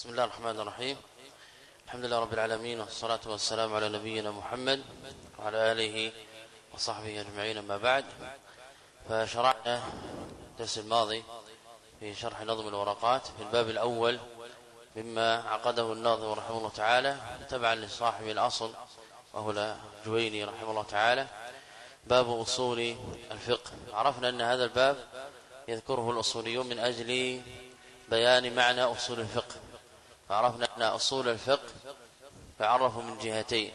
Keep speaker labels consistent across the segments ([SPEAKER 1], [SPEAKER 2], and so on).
[SPEAKER 1] بسم الله الرحمن الرحيم الحمد لله رب العالمين والصلاة والسلام على نبينا محمد وعلى آله وصحبه أجمعين أما بعد فشرعنا الدرس الماضي في شرح نظم الورقات في الباب الأول مما عقده الناظم رحمه الله تعالى تبعا لصاحب الأصل وهو الجويني رحمه الله تعالى باب أصول الفقه عرفنا أن هذا الباب يذكره الأصوليون من أجل بيان معنى أصول الفقه فعرفنا أن أصول الفقه فعرفوا من جهتين.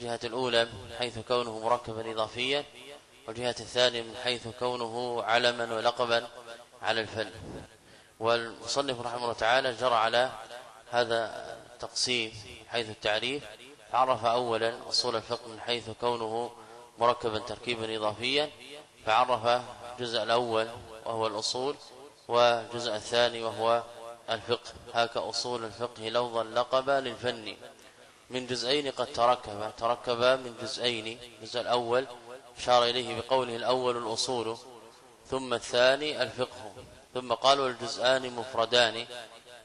[SPEAKER 1] الجهة الأولى من حيث كونه مركبا إضافيا والجهة الثانية من حيث كونه علما ولقبا على الفن. والمصنف رحمه الله تعالى جرى على هذا التقسيم حيث التعريف. عرف أولا أصول الفقه من حيث كونه مركبا تركيبا إضافيا فعرف الجزء الأول وهو الأصول والجزء الثاني وهو الفقه. هاك أصول الفقه لوظا لقبا للفن. من جزئين قد تركب. تركب من جزئين. الجزء الأول أشار إليه بقوله الأول الأصول ثم الثاني الفقه. ثم قالوا الجزءان مفردان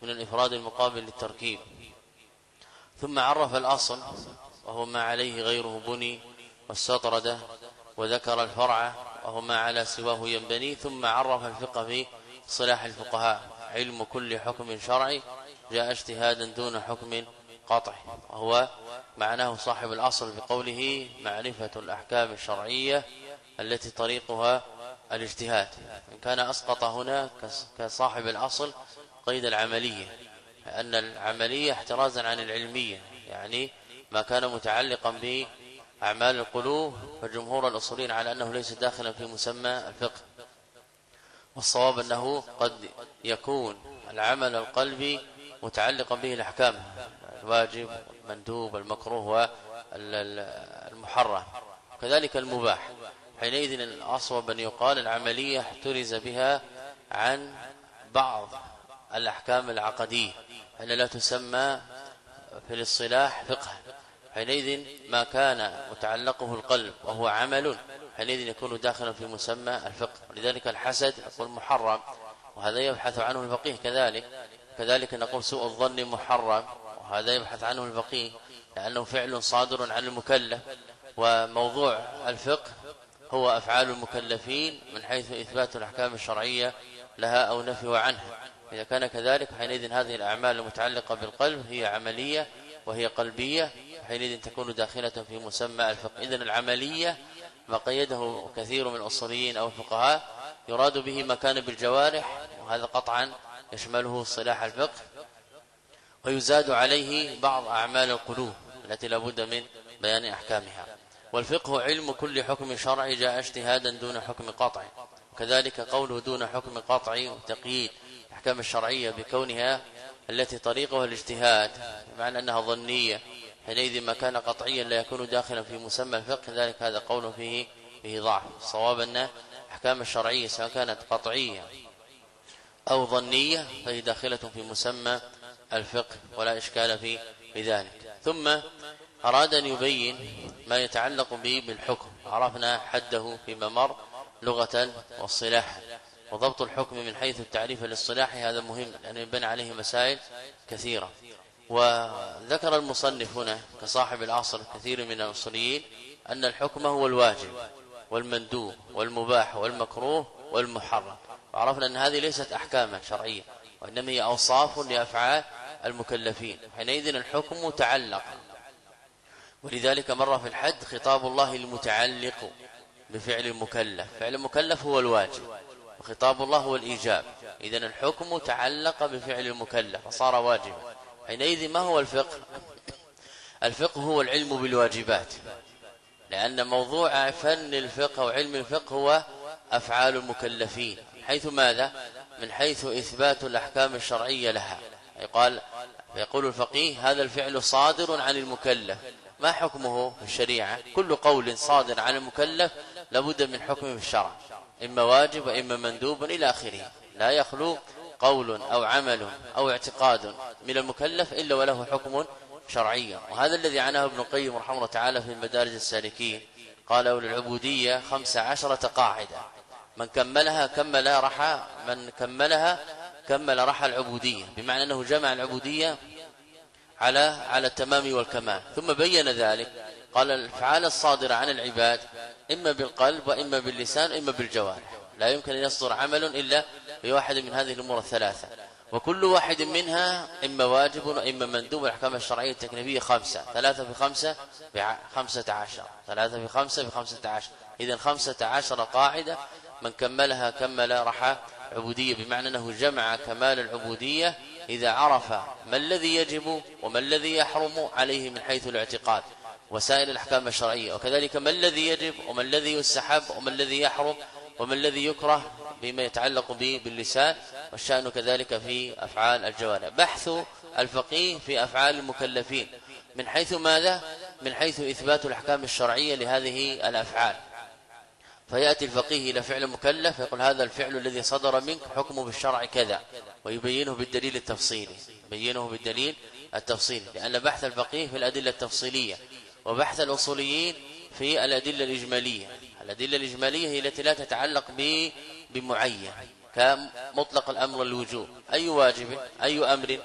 [SPEAKER 1] من الإفراد المقابل للتركيب. ثم عرف الأصل وهو ما عليه غيره بني والسطردة وذكر الفرع وهو ما على سواه ينبني. ثم عرف الفقه في صلاح الفقهاء. علم كل حكم شرعي جاء اجتهادا دون حكم قطع وهو معناه صاحب الأصل بقوله معرفة الأحكام الشرعية التي طريقها الاجتهاد. إن كان أسقط هنا كصاحب الأصل قيد العملية لأن العملية احترازا عن العلمية. يعني ما كان متعلقا بأعمال القلوب فجمهور الأصولين على أنه ليس داخلا في مسمى الفقه. والصواب أنه قد يكون العمل القلبي متعلقا به الأحكام الواجب المندوب المكروه والمحرم كذلك المباح. حينئذ الأصوب أن يقال العملية احترز بها عن بعض الأحكام العقدية أن لا تسمى في الاصطلاح فقه. حينئذ ما كان متعلقه القلب وهو عمل حينئذ يكون داخلا في مسمى الفقه. ولذلك الحسد يقول محرم وهذا يبحث عنه الفقيه كذلك. كذلك نقول سوء الظن محرم وهذا يبحث عنه الفقيه لأنه فعل صادر عن المكلف. وموضوع الفقه هو أفعال المكلفين من حيث إثبات الأحكام الشرعية لها أو نفي عنها. إذا كان كذلك حينئذ هذه الأعمال المتعلقة بالقلب هي عملية وهي قلبية حينئذ تكون داخلة في مسمى الفقه. إذن العملية ما قيده كثير من الأصوليين أو الفقهاء يراد به ما كان بالجوارح وهذا قطعا يشمله صلاح الفقه ويزاد عليه بعض أعمال القلوب التي لابد من بيان أحكامها. والفقه علم كل حكم شرعي جاء اجتهادا دون حكم قطعي وكذلك قوله دون حكم قطعي وتقييد الأحكام الشرعية بكونها التي طريقها الاجتهاد معنى أنها ظنية حينئذ ما كان قطعيا لا يكون داخلا في مسمى الفقه ذلك هذا قول فيه فيه ضعف. الصواب أن الأحكام الشرعية سواء كانت قطعية أو ظنية فهي داخلة في مسمى الفقه ولا إشكال في ذلك. ثم أراد أن يبين ما يتعلق به بالحكم. عرفنا حده فيما مر لغة واصطلاحا وضبط الحكم من حيث التعريف الاصطلاحي هذا مهم لأنه يبنى عليه مسائل كثيرة. وذكر المصنف هنا كصاحب العصر كثير من الأصوليين أن الحكم هو الواجب والمندوب والمباح والمكروه والمحرم. وعرفنا أن هذه ليست أحكاما شرعية وإنما هي أوصاف لأفعال المكلفين. حينئذ الحكم متعلق. ولذلك مر في الحد خطاب الله المتعلق بفعل المكلف. فعل المكلف هو الواجب وخطاب الله هو الإيجاب. إذا الحكم تعلق بفعل المكلف فصار واجبا. حينئذ ما هو الفقه؟ الفقه هو العلم بالواجبات. لأن موضوع فن الفقه وعلم الفقه هو أفعال المكلفين. حيث ماذا؟ من حيث إثبات الأحكام الشرعية لها. يقال يقول الفقيه هذا الفعل صادر عن المكلف. ما حكمه في الشريعة؟ كل قول صادر عن المكلف لابد من حكم في الشرع. إما واجب وإما مندوب إلى آخره. لا يخلو قول أو عمل أو اعتقاد من المكلف إلا وله حكم شرعي. وهذا الذي عناه ابن القيم رحمه الله تعالى في المدارج السالكين. قال للعبودية خمس عشرة قاعدة. من كملها كمل رحى من كملها كمل رحى العبودية. بمعنى أنه جمع العبودية على على التمام والكمال. ثم بين ذلك قال الأفعال الصادرة عن العباد إما بالقلب وإما باللسان اما بالجوارح. لا يمكن أن يصدر عمل إلا بواحد من هذه الأمور الثلاثة. وكل واحد منها إما واجب وإما مندوب الاحكام الشرعيه التكليفية خمسة. ثلاثة في خمسة بخمسه عشر. ثلاثة في خمسة بخمسة عشر. اذا خمسة عشر قاعدة من كملها كمل رحى عبودية. بمعنى أنه جمع كمال العبودية إذا عرف ما الذي يجب وما الذي يحرم عليه من حيث الاعتقاد. وسائر الأحكام الشرعية. وكذلك ما الذي يجب وما الذي يستحب وما الذي يحرم وما الذي يكره بما يتعلق به باللسان والشأن كذلك في أفعال الجوارح بحث الفقيه في أفعال المكلفين. من حيث ماذا؟ من حيث إثبات الأحكام الشرعية لهذه الأفعال. فيأتي الفقيه إلى فعل مكلف يقول هذا الفعل الذي صدر منك حكمه بالشرع كذا ويبينه بالدليل التفصيلي. يبينه بالدليل التفصيلي. لأن بحث الفقيه في الأدلة التفصيلية وبحث الأصوليين في الأدلة الإجمالية. الأدلة الإجمالية هي التي لا تتعلق بمعين كمطلق الأمر الوجوب أي واجب أي أمر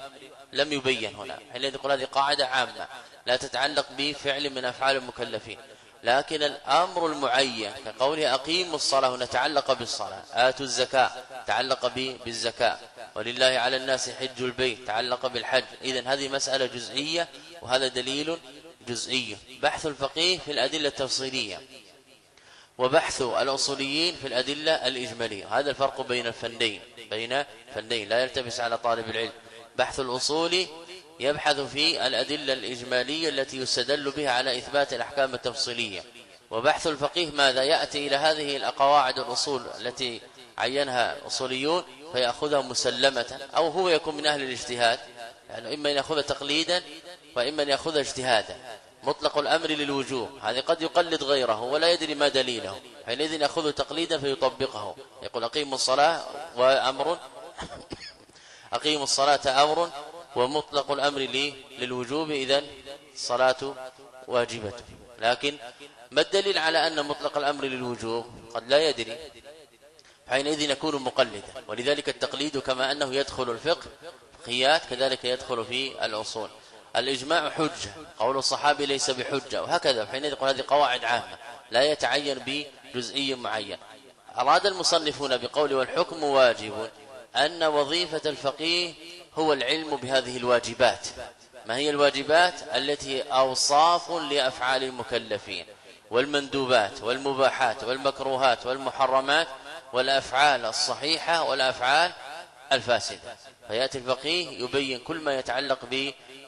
[SPEAKER 1] لم يبين هنا. حينئذ يقول هذه قاعدة عامة لا تتعلق بفعل من أفعال المكلفين. لكن الأمر المعين كقوله أقيموا الصلاة ونتعلق بالصلاة. آتوا الزكاة تعلق بالزكاة. ولله على الناس حج البيت تعلق بالحج. إذن هذه مسألة جزئية وهذا دليل جزئي. بحث الفقيه في الأدلة التفصيلية. وبحث الأصوليين في الأدلة الإجمالية. هذا الفرق بين الفنين بين فنين لا يلتبس على طالب العلم. بحث الأصولي يبحث في الأدلة الإجمالية التي يستدل بها على إثبات الأحكام التفصيلية. وبحث الفقيه ماذا يأتي إلى هذه القواعد الأصول التي عينها الأصوليون فيأخذها مسلمة أو هو يكون من أهل الاجتهاد. يعني إما أن يأخذ تقليدا وإما أن يأخذ اجتهادا. مطلق الأمر للوجوب هذا قد يقلد غيره ولا يدري ما دليله. حينئذ يأخذ تقليدا فيطبقه. يقول أقيموا الصلاة وأمر. أقيموا الصلاة أمر. ومطلق الأمر للوجوب إذن الصلاة واجبة. لكن ما الدليل على أن مطلق الأمر للوجوب؟ قد لا يدري. حينئذ يكون مقلدا. ولذلك التقليد كما أنه يدخل الفقه فقهيات كذلك يدخل في الأصول. الإجماع حجة قول الصحابي ليس بحجة وهكذا. حينئذ يقول هذه قواعد عامة لا يتعين بجزئي معين. أراد المصنفون بقول والحكم واجب أن وظيفة الفقيه هو العلم بهذه الواجبات. ما هي الواجبات؟ التي أوصاف لأفعال المكلفين والمندوبات والمباحات والمكروهات والمحرمات والأفعال الصحيحة والأفعال الفاسدة. فيأتي الفقيه يبين كل ما يتعلق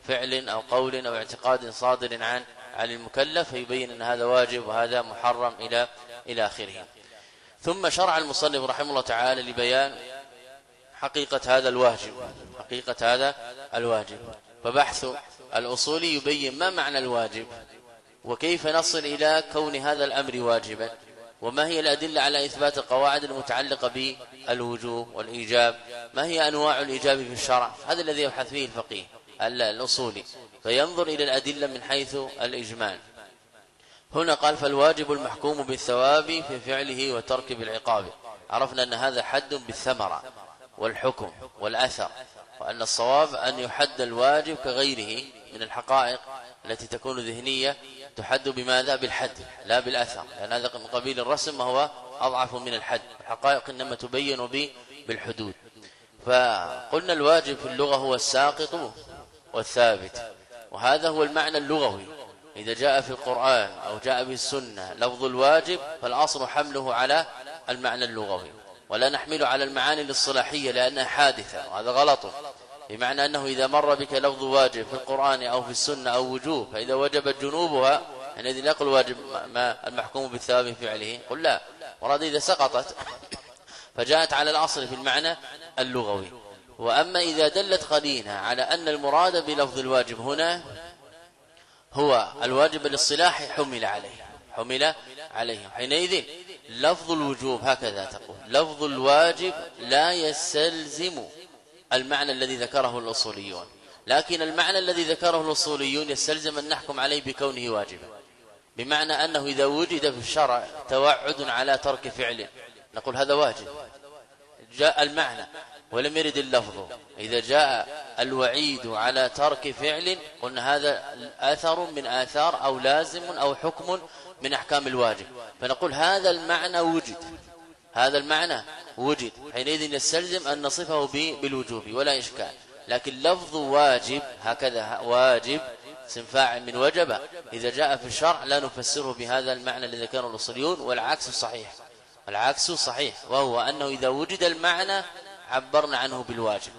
[SPEAKER 1] بفعل أو قول أو اعتقاد صادر عن عن المكلف فيبين أن هذا واجب وهذا محرم إلى إلى آخره. ثم شرع المصنف رحمه الله تعالى لبيان حقيقة هذا الواجب حقيقة هذا الواجب. فبحث الأصول يبين ما معنى الواجب وكيف نصل إلى كون هذا الأمر واجبا وما هي الأدلة على إثبات القواعد المتعلقة بالوجوب والإيجاب ما هي أنواع الإيجاب في الشرع؟ هذا الذي يبحث فيه الفقيه. الأصولي فينظر إلى الأدلة من حيث الإجمال. هنا قال فالواجب المحكوم بالثواب في فعله وترك بالعقاب. عرفنا أن هذا حد بالثمرة والحكم والأثر وأن الصواب أن يحد الواجب كغيره من الحقائق التي تكون ذهنية تحد بماذا؟ بالحد لا بالأثر. لأن هذا من قبيل الرسم وهو أضعف من الحد. الحقائق إنما تبين بالحدود. فقلنا الواجب في اللغة هو الساقط والثابت. وهذا هو المعنى اللغوي. إذا جاء في القرآن أو جاء في السنة لفظ الواجب فالأصل حمله على المعنى اللغوي. ولا نحمله على المعاني الاصطلاحية لأنها حادثة وهذا غلط. بمعنى أنه إذا مر بك لفظ واجب في القرآن أو في السنة أو وجوب فإذا وجبت جنوبها حينئذ يقول واجب ما المحكوم بالثواب فعله. قل لا. مراد إذا سقطت فجاءت على الأصل في المعنى اللغوي. وأما إذا دلت قرينة على أن المراد بلفظ الواجب هنا هو الواجب الاصطلاحي حمل عليه حمل عليه. حينئذ لفظ الوجوب هكذا تقول. لفظ الواجب لا يستلزم المعنى الذي ذكره الأصوليون. لكن المعنى الذي ذكره الأصوليون يستلزم أن نحكم عليه بكونه واجبا. بمعنى أنه إذا وجد في الشرع توعد على ترك فعل نقول هذا واجب. جاء المعنى. ولم يرد اللفظ. إذا جاء الوعيد على ترك فعل قلنا هذا أثر من آثار أو لازم أو حكم من أحكام الواجب. فنقول هذا المعنى وجد. هذا المعنى وجد. حينئذ يستلزم أن نصفه بالوجوب ولا إشكال. لكن لفظ واجب هكذا واجب اسم فاعل من وجب إذا جاء في الشرع لا نفسره بهذا المعنى الذي ذكره الأصوليون والعكس صحيح. العكس صحيح وهو أنه إذا وجد المعنى عبرنا عنه بالواجب.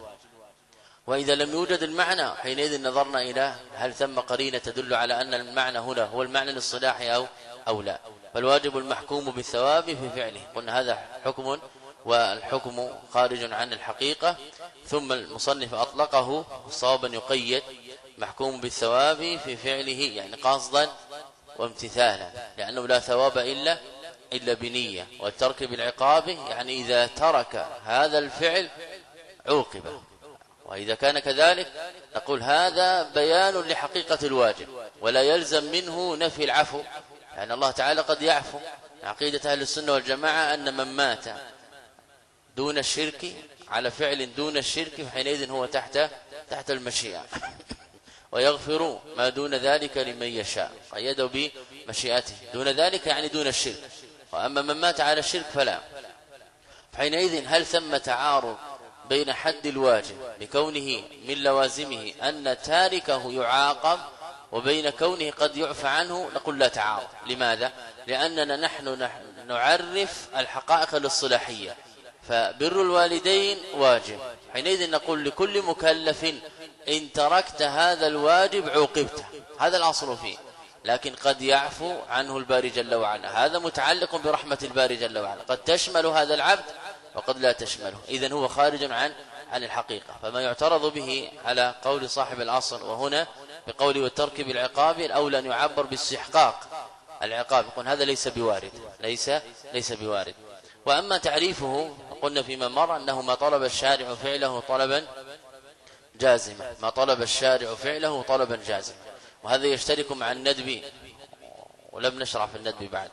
[SPEAKER 1] وإذا لم يوجد المعنى حينئذ نظرنا إلى هل ثم قرينة تدل على أن المعنى هنا هو المعنى للصلاح أو, أو لا. فالواجب المحكوم بالثواب في فعله. قلنا هذا حكم والحكم خارج عن الحقيقة. ثم المصنف أطلقه صوابا يقيد محكوم بالثواب في فعله يعني قصدا وامتثالا لأنه لا ثواب إلا إلا بنية والترك بالعقاب يعني إذا ترك هذا الفعل عوقب. وإذا كان كذلك نقول هذا بيان لحقيقة الواجب ولا يلزم منه نفي العفو لأن الله تعالى قد يعفو. عقيدة أهل السنة والجماعة أن من مات دون الشرك على فعل دون الشرك فحينئذ هو تحت تحت المشيئة. ويغفر ما دون ذلك لمن يشاء قيده بمشيئته. دون ذلك يعني دون الشرك. وأما من مات على الشرك فلا. حينئذ هل ثم تعارض بين حد الواجب بكونه من لوازمه أن تاركه يعاقب وبين كونه قد يعفى عنه؟ نقول لا تعارض. لماذا؟ لأننا نحن نعرف الحقائق الاصطلاحية. فبر الوالدين واجب. حينئذ نقول لكل مكلف إن تركت هذا الواجب عوقبته. هذا الأصل فيه. لكن قد يعفو عنه الباري جل وعلا. هذا متعلق برحمة الباري جل وعلا. قد تشمل هذا العبد وقد لا تشمله. إذن هو خارج عن عن الحقيقة. فما يعترض به على قول صاحب الأصل وهنا بقول والترك بالعقاب الأولى أن يعبر باستحقاق العقاب. يقول هذا ليس بوارد. ليس ليس بوارد. وأما تعريفه قلنا فيما مر أنه ما طلب الشارع فعله طلبا جازما. ما طلب الشارع فعله طلبا جازما. وهذا يشترك مع الندب ولم نشرع في الندب بعد.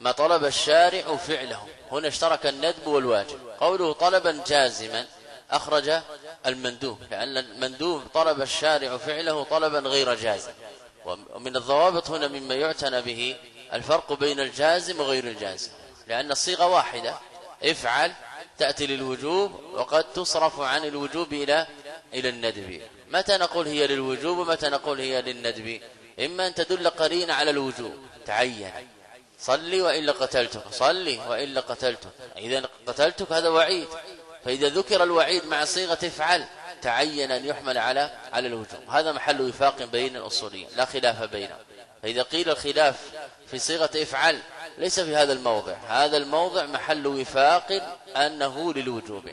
[SPEAKER 1] ما طلب الشارع فعله. هنا اشترك الندب والواجب. قوله طلبا جازما أخرج المندوب. لأن المندوب طلب الشارع فعله طلبا غير جازم. ومن الضوابط هنا مما يعتنى به الفرق بين الجازم وغير الجازم. لأن الصيغة واحدة افعل تأتي للوجوب وقد تصرف عن الوجوب إلى إلى الندب. متى نقول هي للوجوب ومتى نقول هي للندب؟ إما أن تدل قرينة على الوجوب. تعين. صلي وإلا قتلتك. صلي وإلا قتلتك. إذا قتلتك هذا وعيد. فإذا ذكر الوعيد مع صيغة افعل تعين أن يحمل على على الوجوب. هذا محل وفاق بين الأصوليين. لا خلاف بينهم. فإذا قيل الخلاف في صيغة افعل ليس في هذا الموضع. هذا الموضع محل وفاق أنه للوجوب.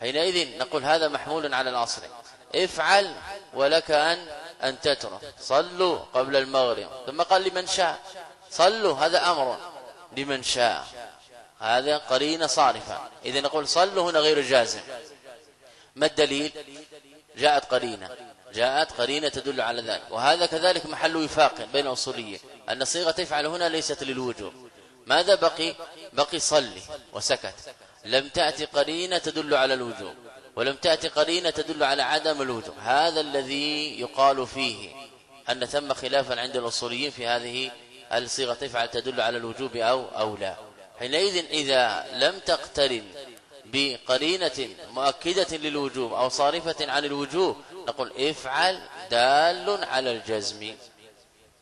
[SPEAKER 1] حينئذ نقول هذا محمول على الأصل. افعل ولك أن أن تترك. صلوا قبل المغرب. ثم قال لمن شاء. صلوا هذا أمر لمن شاء. هذا قرينة صارفة. إذا نقول صلوا هنا غير جازم. ما الدليل؟ جاءت قرينة. جاءت قرينة تدل على ذلك. وهذا كذلك محل وفاق بين الأصوليين. أن صيغة تفعل هنا ليست للوجوب. ماذا بقي؟ بقي صلي وسكت. لم تأتي قرينة تدل على الوجوب. ولم تأتي قرينة تدل على عدم الوجوب. هذا الذي يقال فيه أن ثم خلافا عند الأصوليين في هذه الصيغة تفعل تدل على الوجوب أو, أو لا. حينئذ إذا لم تقترن بقرينة مؤكدة للوجوب أو صارفة عن الوجوب نقول افعل دال على الجزم.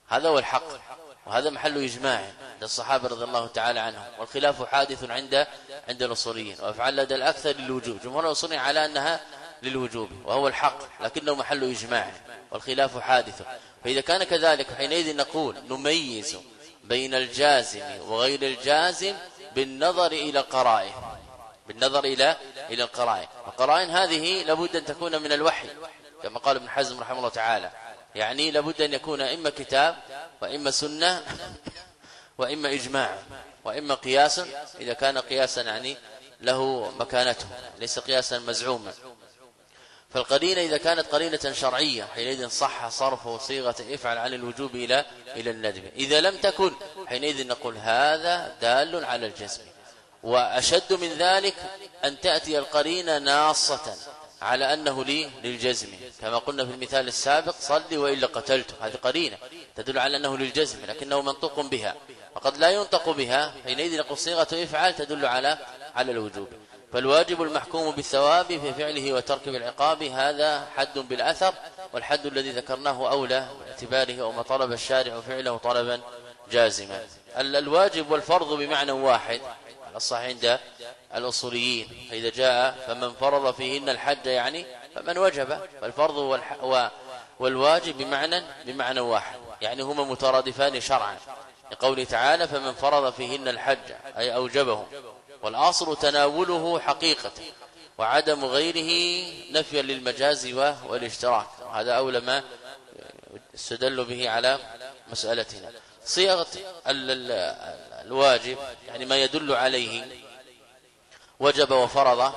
[SPEAKER 1] هذا هو الحق. وهذا محل إجماع للصحابة رضي الله تعالى عنهم والخلاف حادث عند عند الأصوليين وافعل لدى الأكثر للوجوب جمهور الأصوليين على أنها للوجوب وهو الحق لكنه محل إجماع والخلاف حادث. فإذا كان كذلك حينئذ نقول نميز بين الجازم وغير الجازم بالنظر إلى قرائه بالنظر إلى إلى القرائن. القرائن هذه لابد أن تكون من الوحي كما قال ابن حزم رحمه الله تعالى. يعني لابد أن يكون إما كتاب وإما سنة وإما إجماع وإما قياسا إذا كان قياسا يعني له مكانته ليس قياسا مزعوما. فالقرينة إذا كانت قرينة شرعية حينئذ صح صرف صيغة افعل عن الوجوب إلى إلى الندب. إذا لم تكن حينئذ نقول هذا دال على الجزم. وأشد من ذلك أن تأتي القرينة ناصة. على أنه لي للجزم. كما قلنا في المثال السابق صلي وإلا قتلته. هذه قرينة تدل على أنه للجزم لكنه منطق بها. وقد لا ينطق بها حينئذ نقول صيغة افعل تدل على على الوجوب. فالواجب المحكوم بالثواب في فعله وترك بالعقاب هذا حد بالأثر والحد الذي ذكرناه أولى باعتباره وما طلب الشارع فعله طلبا جازما. الواجب والفرض بمعنى واحد. على الصحيح عند الأصوليين. فإذا جاء فمن فرض فيهن الحج يعني فمن وجب. فالفرض والواجب بمعنى بمعنى واحد. يعني هما مترادفان شرعا. لقوله تعالى فمن فرض فيهن الحج أي أوجبه. والأصل تناوله حقيقة وعدم غيره نفيا للمجاز والاشتراك. هذا أولى ما استدل به على مسألتنا. صيغة الواجب يعني ما يدل عليه. وجب وفرض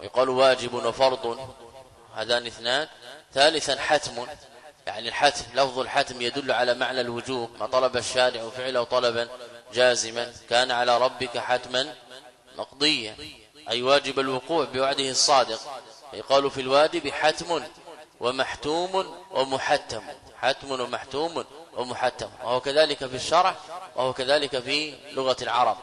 [SPEAKER 1] ويقال واجب وفرض هذان اثنان. ثالثا حتم يعني الحتم لفظ الحتم يدل على معنى الوجوب ما طلب الشارع فعله طلبا جازما. كان على ربك حتما مقضيا. أي واجب الوقوع بوعده الصادق. يقال في الواجب حتم ومحتوم ومحتم. حتم ومحتوم ومحتم. وهو كذلك في الشرع وهو كذلك في لغة العرب.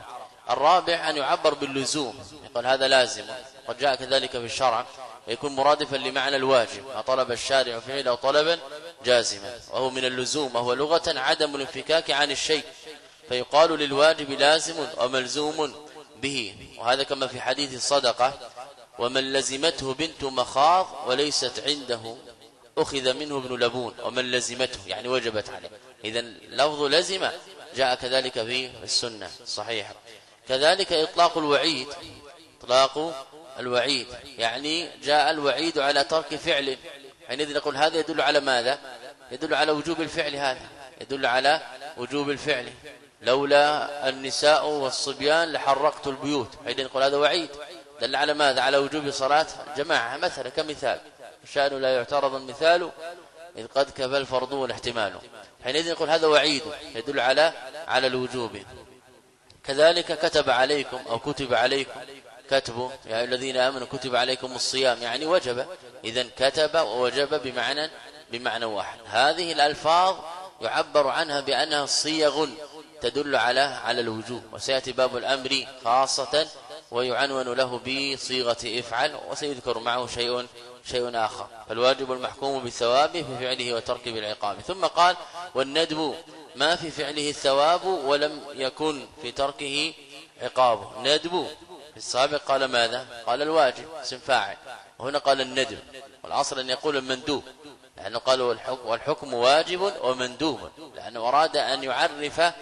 [SPEAKER 1] الرابع أن يعبر باللزوم. يقول هذا لازم. قد جاء كذلك في الشرع. ويكون مرادفا لمعنى الواجب. طلب الشارع فعله طلبا جازما. وهو من اللزوم. وهو لغة عدم الانفكاك عن الشيء. فيقال للواجب لازم وملزوم به. وهذا كما في حديث الصدقة. ومن لزمته بنت مخاض وليست عنده أخذ منه ابن لبون. ومن لزمته يعني وجبت عليه. إذا لفظ لزم جاء كذلك في السنة صحيح. كذلك إطلاق الوعيد إطلاق الوعيد. يعني جاء الوعيد على ترك فعل. حينئذ نقول هذا يدل على ماذا؟ يدل على وجوب الفعل هذا. يدل على وجوب الفعل. لولا النساء والصبيان لحرقت البيوت. حينئذ نقول هذا وعيد. دل على ماذا؟ على وجوب صلاة جماعة. مثلا كمثال. الشأن لا يعترض المثال إذ قد كفى الفرض والاحتمال. حينئذ نقول هذا وعيد يدل على على الوجوب. كذلك كتب عليكم أو كتب عليكم كتبوا يا الذين آمنوا كتب عليكم الصيام يعني وجب. إذا كتب ووجب بمعنى بمعنى واحد. هذه الألفاظ يعبر عنها بأنها صيغ تدل على على الوجوب. وسيأتي باب الأمر خاصة ويعنون له بصيغة إفعل وسيذكر معه شيء شيء آخر. فالواجب المحكوم بالثواب في فعله وترك بالعقاب. ثم قال والندب ما في فعله الثواب ولم يكن في تركه عقابه ندب في السابق قال ماذا؟ قال الواجب اسم فاعل. وهنا قال الندب. والعصر أن يقول المندوب لأنه قال والحكم, والحكم واجب ومندوب. لأنه أراد أن يعرف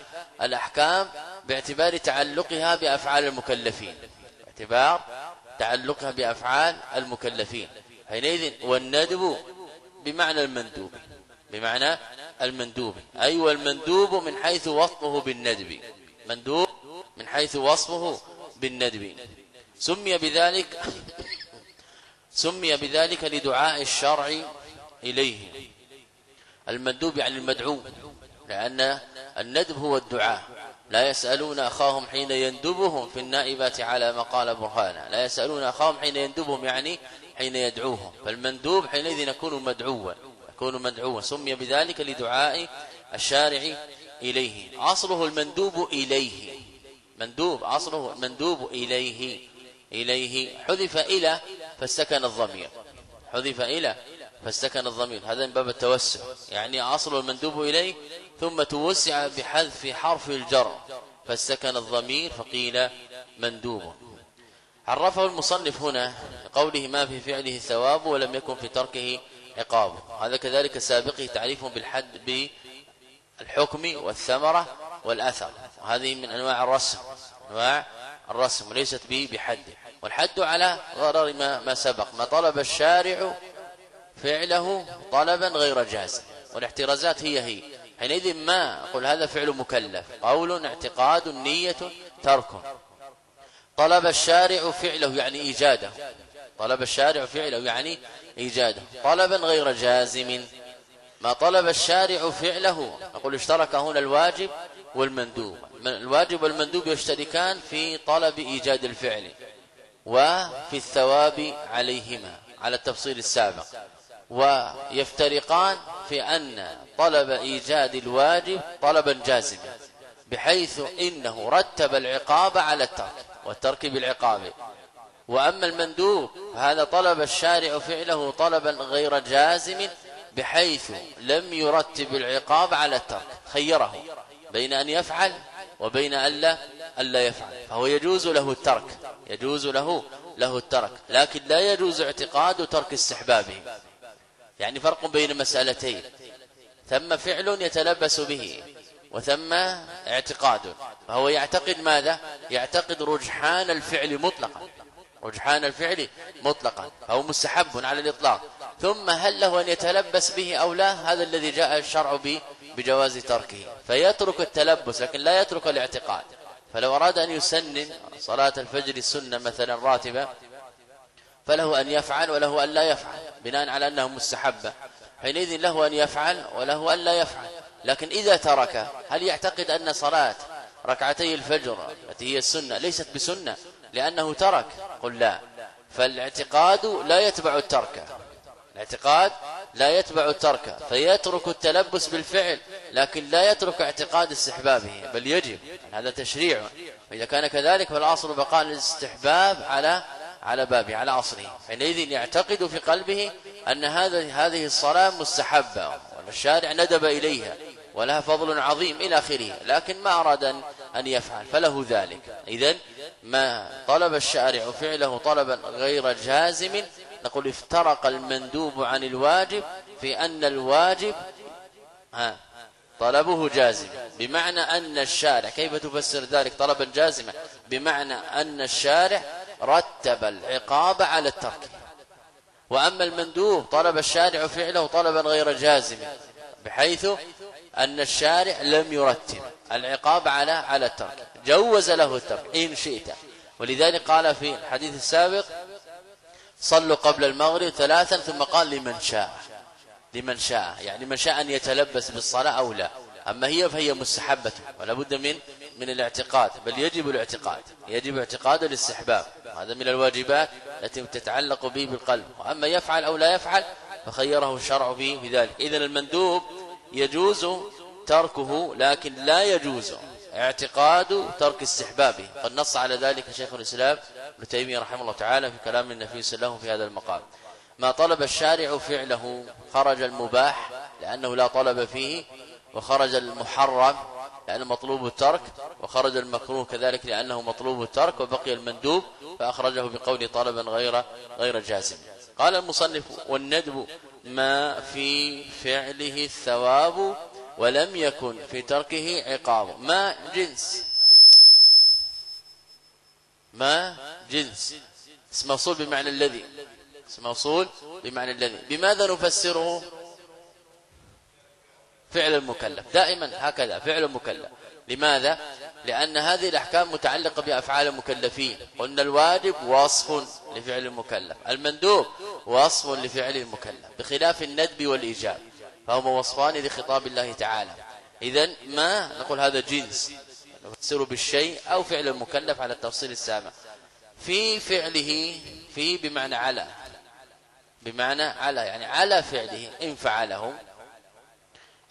[SPEAKER 1] الأحكام باعتبار تعلقها بأفعال المكلفين. باعتبار تعلقها بأفعال المكلفين. حينئذ والندب بمعنى المندوب بمعنى المندوب أي والمندوب من حيث وصفه بالندب مندوب من حيث وصفه بالندب. سمي بذلك سمي بذلك لدعاء الشرع إليه. المندوب يعني المدعو لأن الندب هو الدعاء. لا يسألون أخاهم حين يندبهم في النائبات على ما قال برهانا. لا يسألون أخاهم حين يندبهم يعني حين يدعوهم فالمندوب حينئذ يكون مدعوا يكون مدعوا سمي بذلك لدعاء الشارع إليه. أصله المندوب إليه. مندوب أصله مندوب إليه إليه. حذف إلى فاستكن الضمير. حذف إلى فاستكن الضمير. هذا من باب التوسع. يعني أصل المندوب إليه ثم توسع بحذف حرف الجر. فاستكن الضمير فقيل مندوب. عرفه المصنف هنا قوله ما في فعله ثواب ولم يكن في تركه عقاب. هذا كذلك سابقه تعريف بالحد بالحكم والثمرة والأثر وهذه من أنواع الرسم أنواع الرسم ليست به بحد. والحد على غرر ما, ما سبق. ما طلب الشارع فعله طلبا غير جاز. والاحترازات هي هي. حينئذ ما أقول هذا فعل مكلف. قول اعتقاد نية ترك. طلب الشارع فعله يعني إيجاده. طلب الشارع فعله يعني إيجاده. طلبا غير جازم. ما طلب الشارع فعله نقول اشترك هنا الواجب والمندوب. الواجب والمندوب يشتركان في طلب إيجاد الفعل وفي الثواب عليهما على التفصيل السابق. ويفترقان في أن طلب إيجاد الواجب طلبا جازما بحيث إنه رتب العقاب على الترك والترك بالعقاب. وأما المندوب هذا طلب الشارع فعله طلبا غير جازم بحيث لم يرتب العقاب على الترك خيره بين أن يفعل وبين ألا ألا يفعل. فهو يجوز له الترك يجوز له له الترك لكن لا يجوز اعتقاد ترك استحبابه. يعني فرق بين مسألتين ثم فعل يتلبس به وثم اعتقاد. فهو يعتقد ماذا؟ يعتقد رجحان الفعل مطلقا. رجحان الفعل مطلقا أو مستحب على الإطلاق. ثم هل له أن يتلبس به أو لا؟ هذا الذي جاء الشرع به بجواز تركه. فيترك التلبس لكن لا يترك الاعتقاد. فلو أراد أن يسنن صلاة الفجر السنة مثلا راتبة فله أن يفعل وله أن لا يفعل بناء على أنه مستحبة حينئذ له أن يفعل وله أن لا يفعل. لكن إذا ترك هل يعتقد أن صلاة ركعتي الفجر التي هي السنة ليست بسنة؟ لأنه ترك. قل لا. فالاعتقاد لا يتبع الترك. الاعتقاد لا يتبع الترك. فيترك التلبس بالفعل لكن لا يترك اعتقاد استحبابه بل يجب. هذا تشريع. وإذا كان كذلك فالأصل بقاء الاستحباب على على بابه على أصله. حينئذ يعتقد في قلبه أن هذا هذه الصلاة مستحبة والشارع ندب إليها ولها فضل عظيم إلى آخره. لكن ما أراد أن يفعل فله ذلك. إذن ما طلب الشارع فعله طلبا غير جازم نقول افترق المندوب عن الواجب في أن الواجب ها طلبه جازم. بمعنى أن الشارع كيف تفسر ذلك طلبا جازما؟ بمعنى أن الشارع رتب العقاب على الترك. وأما المندوب طلب الشارع فعله طلبا غير جازم بحيث أن الشارع لم يرتب. العقاب على على الترك. جوز له الترك إن شئت. ولذلك قال في الحديث السابق صلوا قبل المغرب ثلاثا ثم قال لمن شاء. لمن شاء يعني من شاء أن يتلبس بالصلاة أو لا. أما هي فهي مستحبة ولا بد من من الاعتقاد بل يجب الاعتقاد. يجب اعتقاد الاستحباب. هذا من الواجبات التي تتعلق به بالقلب. وأما يفعل أو لا يفعل فخيره الشرع به بذلك. إذن المندوب يجوز تركه لكن لا يجوز اعتقاد ترك استحبابه. قد نص على ذلك شيخ الإسلام ابن تيمية رحمه الله تعالى في كلام النفيس له في هذا المقام. ما طلب الشارع فعله خرج المباح لأنه لا طلب فيه وخرج المحرم لأنه مطلوب الترك وخرج المكروه كذلك لأنه مطلوب الترك وبقي المندوب فأخرجه بقول طلبا غير غير جازم. قال المصنف والندب ما في فعله الثواب ولم يكن في تركه عقاب. ما جنس؟ ما جنس؟ اسم موصول بمعنى الذي. اسم موصول بمعنى الذي. بماذا نفسره؟ فعل المكلف. دائما هكذا فعل المكلف. لماذا؟ لأن هذه الأحكام متعلقة بأفعال المكلفين. قلنا الواجب وصف لفعل المكلف. المندوب وصف لفعل المكلف. بخلاف الندب والإيجاب. فهما وصفان لخطاب الله تعالى. إذا ما نقول هذا جنس. نفسر بالشيء أو فعل المكلف على التفصيل السابق. في فعله في بمعنى على. بمعنى على يعني على فعله إن فعله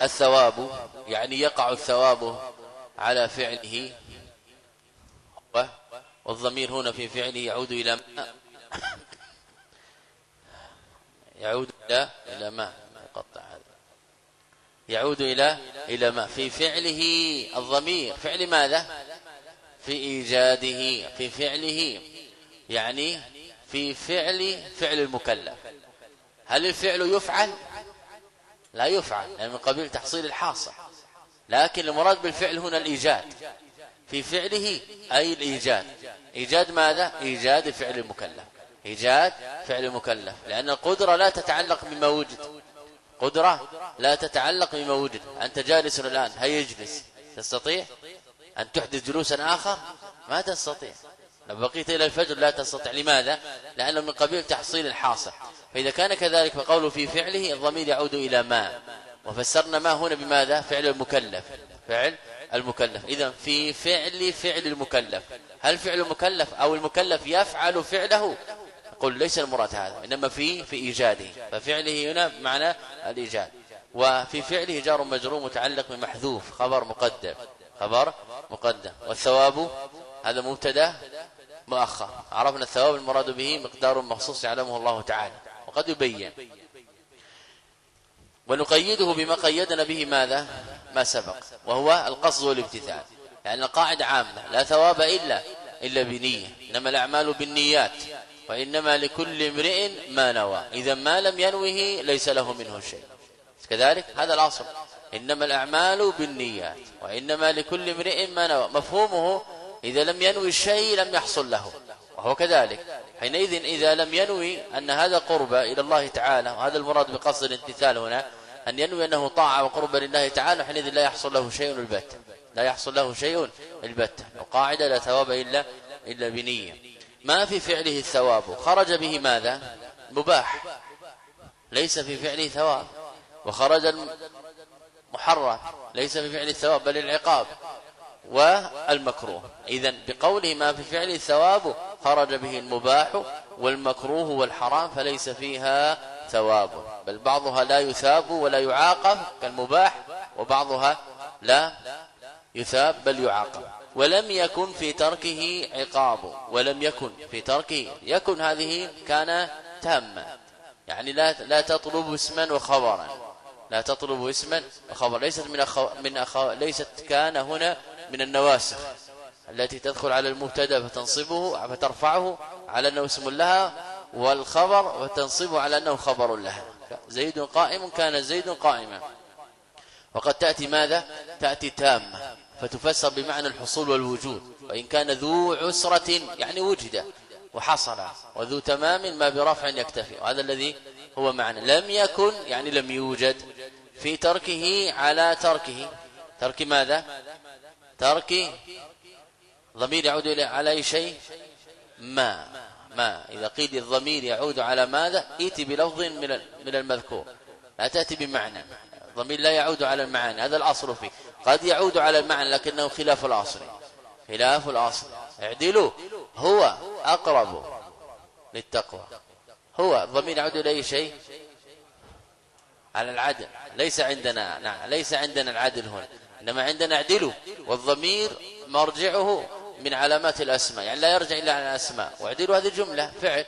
[SPEAKER 1] الثواب يعني يقع الثواب على فعله. والضمير هنا في فعله يعود إلى ما؟ يعود إلى ما؟ يقطع يعود إلى إلى ما؟ في فعله الضمير. فعل ماذا؟ في إيجاده. في فعله. يعني في فعل فعل المكلف. هل الفعل يفعل؟ لا يفعل يعني من قبيل تحصيل الحاصل. لكن المراد بالفعل هنا الإيجاد. في فعله أي الإيجاد؟ إيجاد ماذا؟ إيجاد فعل المكلف. إيجاد فعل المكلف. لأن القدرة لا تتعلق بما وجد. قدرة لا تتعلق بما وجد أنت جالس الآن هيا اجلس. تستطيع أن تحدث جلوسا آخر؟ ما تستطيع. لو بقيت إلى الفجر لا تستطيع. لماذا؟ لأنه من قبيل تحصيل الحاصل. فإذا كان كذلك فقوله في فعله الضمير يعود إلى ما. وفسرنا ما هنا بماذا؟ فعل المكلف. فعل المكلف. اذا في فعل فعل المكلف. هل فعل المكلف أو المكلف يفعل فعله؟ قل ليس المراد هذا إنما في في إيجاده. ففعله هنا معنى الإيجاد. وفي فعله جار مجرور متعلق بمحذوف خبر مقدم. خبر مقدم. والثواب هذا مبتدا مؤخر. عرفنا الثواب المراد به مقدار مخصوص يعلمه الله تعالى. وقد يبين. ونقيده بما قيدنا به ماذا؟ ما سبق. وهو القصد والابتثال يعني القاعدة عامة. لا ثواب إلا إلا بنية. إنما الأعمال بالنيات. وإنما لكل امرئ ما نوى. إذا ما لم ينوه ليس له منه شيء. كذلك هذا الاصل إنما الأعمال بالنيات. وإنما لكل امرئ ما نوى. مفهومه إذا لم ينوي الشيء لم يحصل له. وهو كذلك. حينئذ إذا لم ينوي أن هذا قرب إلى الله تعالى وهذا المراد بقصد الامتثال هنا أن ينوي أنه طاعه وقرب لله تعالى حينئذ لا يحصل له شيء البتة لا يحصل له شيء البتة وقاعده لا ثواب إلا إلا بنية. ما في فعله الثواب. خرج به ماذا؟ مباح. ليس في فعله ثواب. وخرج المحرم ليس في فعل الثواب بل العقاب والمكروه. اذا بقوله ما في فعل الثواب خرج به المباح والمكروه والحرام فليس فيها ثواب. بل بعضها لا يثاب ولا يعاقب كالمباح وبعضها لا يثاب بل يعاقب. ولم يكن في تركه عقاب. ولم يكن في تركه. يكن هذه كان تاما. يعني لا لا تطلب اسما وخبرا. لا تطلب اسما وخبرا. ليست من أخو من أخو ليست كان هنا من النواسخ التي تدخل على المبتدأ فتنصبه فترفعه على أنه اسم لها والخبر وتنصبه على أنه خبر لها. زيد قائم كان زيد قائما. وقد تأتي ماذا؟ تأتي تامه فتفسر بمعنى الحصول والوجود وإن كان ذو عسرة يعني وجد وحصل وذو تمام ما برفع يكتفي وهذا الذي هو معنى. لم يكن يعني لم يوجد في تركه على تركه. ترك ماذا؟ ترك ضمير يعود إلى على أي شيء؟ ما ما. إذا قيل الضمير يعود على ماذا؟ ائتي بلفظ من من المذكور. لا تأتي بمعنى. الضمير لا يعود على المعاني. هذا الأصل فيه. قد يعود على المعنى لكنه خلاف الاصل خلاف الاصل اعدلوا. هو أقرب للتقوى. هو الضمير يعود إلى أي شيء؟ على العدل. ليس عندنا نعم ليس عندنا العدل هنا. إنما عندنا اعدلوا. والضمير مرجعه من علامات الأسماء. يعني لا يرجع إلا على الأسماء. واعدلوا هذه جمله فعل.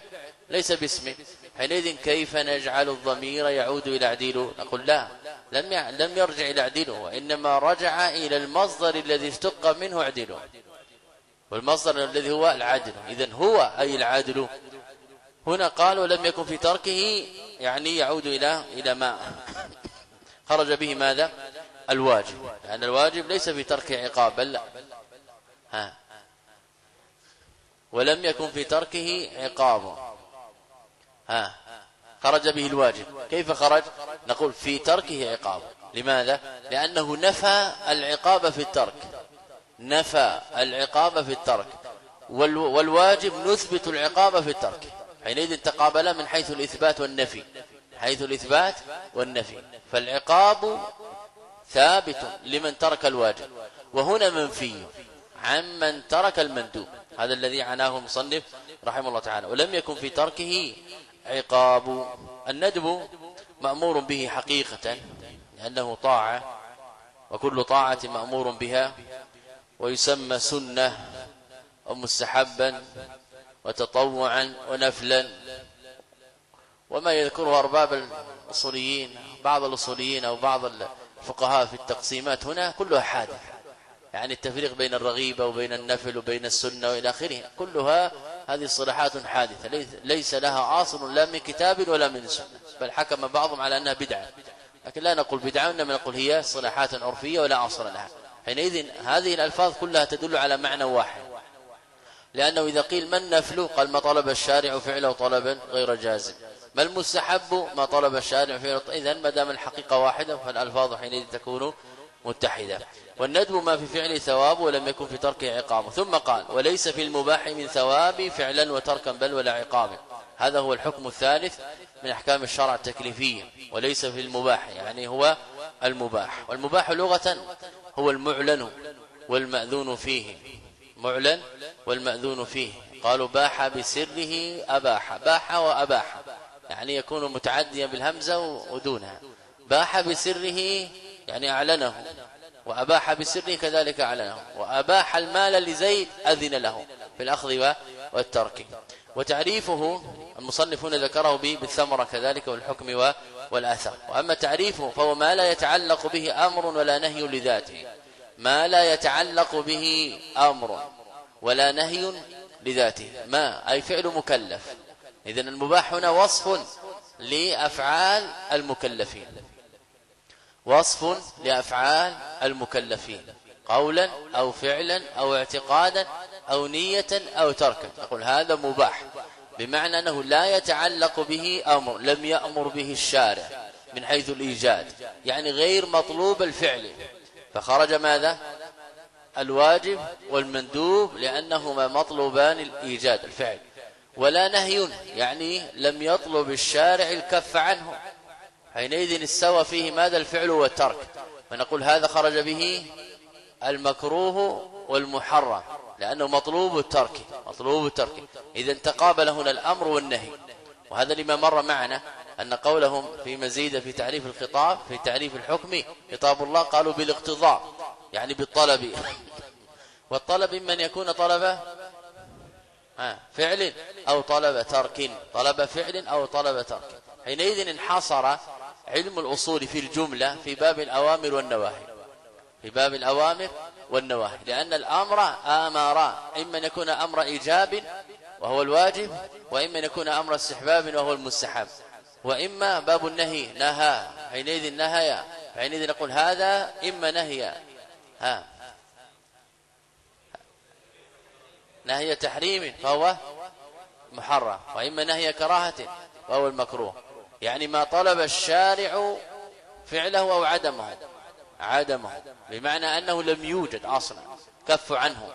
[SPEAKER 1] ليس باسم حينئذ كيف نجعل الضمير يعود إلى اعدلوا؟ نقول لا. لم لم يرجع إلى اعدلوا وإنما رجع إلى المصدر الذي اشتق منه اعدلوا والمصدر الذي هو العدل اذا هو أي العدل هنا قال ولم يكن في تركه يعني يعود إلى إلى ما خرج به ماذا؟ الواجب. لأن الواجب ليس في ترك عقاب بل ها. ولم يكن في تركه عقاب. ها. خرج به الواجب. كيف خرج؟ نقول في تركه عقاب. لماذا؟ لأنه نفى العقاب في الترك. نفى العقاب في الترك. والواجب نثبت العقاب في الترك. حينئذ تقابلا من حيث الإثبات والنفي. حيث الإثبات والنفي. فالعقاب ثابت لمن ترك الواجب. وهنا منفي عمن ترك المندوب. هذا الذي عناه مصنف رحمه الله تعالى. ولم يكن في تركه عقاب. الندب مأمور به حقيقة لأنه طاعة وكل طاعة مأمور بها ويسمى سنة ومستحبا وتطوعا ونفلا. وما يذكره أرباب الأصوليين بعض الأصوليين أو بعض الفقهاء في التقسيمات هنا كلها حادثة يعني التفريق بين الرغيبة وبين النفل وبين السنة وإلى آخره كلها هذه صلاحات حادثة. ليس لها أصل لا من كتاب ولا من سنة. بل حكم بعضهم على أنها بدعة. لكن لا نقول بدعة إنما نقول هي صلاحات عرفية ولا أصل لها. حينئذ هذه الألفاظ كلها تدل على معنى واحد. لأنه إذا قيل ما النفل قال ما طلب الشارع فعله طلبا غير جازم. ما المستحب ما طلب الشارع فعله إذا ما دام الحقيقة واحدة فالألفاظ حينئذ تكون متحدة. والندب ما في فعل ثواب ولم يكن في تركه عقاب. ثم قال وليس في المباح من ثواب فعلا وتركا بل ولا عقاب هذا هو الحكم الثالث من أحكام الشرع التكليفية. وليس في المباح يعني هو المباح. والمباح لغة هو المعلن والمأذون فيه. معلن والمأذون فيه. قالوا باح بسره أباح باح وأباح. يعني يكون متعديا بالهمزة ودونها. باح بسره يعني أعلنه. وأباح بسره كذلك أعلنه وأباح المال لزيد أذن له في الأخذ والترك. وتعريفه المصنفون ذكره بالثمرة كذلك والحكم والأثر وأما تعريفه فهو ما لا يتعلق به أمر ولا نهي لذاته. ما لا يتعلق به أمر ولا نهي لذاته. ما أي فعل مكلف. إذن المباح هنا وصف لأفعال المكلفين. وصف لأفعال المكلفين قولا أو فعلا أو اعتقادا أو نية أو تركا. نقول هذا مباح بمعنى أنه لا يتعلق به أمر لم يأمر به الشارع من حيث الإيجاد يعني غير مطلوب الفعل. فخرج ماذا؟ الواجب والمندوب لأنهما مطلوبان الإيجاد الفعل. ولا نهي يعني لم يطلب الشارع الكف عنه. حينئذ استوى فيه ماذا الفعل والترك؟ فنقول هذا خرج به المكروه والمحرم لأنه مطلوب الترك مطلوب الترك. إذا تقابل هنا الأمر والنهي. وهذا لما مر معنا أن قولهم في مزيد في تعريف الخطاب في تعريف الحكم خطاب الله قالوا بالاقتضاء يعني بالطلب. والطلب أن يكون طلب فعل أو طلب ترك طلب فعل أو طلب ترك. حينئذ انحصر علم الأصول في الجملة في باب الأوامر والنواهي. في باب الأوامر والنواهي. لأن الأمر آمر. إما أن يكون أمر إيجاب وهو الواجب وإما أن يكون أمر استحباب وهو المستحب. وإما باب النهي نهى. حينئذ نهي. حينئذ نقول هذا إما نهي. ها. نهي تحريم فهو محرم. وإما نهي كراهة فهو المكروه. يعني ما طلب الشارع فعله أو عدمه. عدمه. بمعنى أنه لم يوجد أصلا. كف عنه.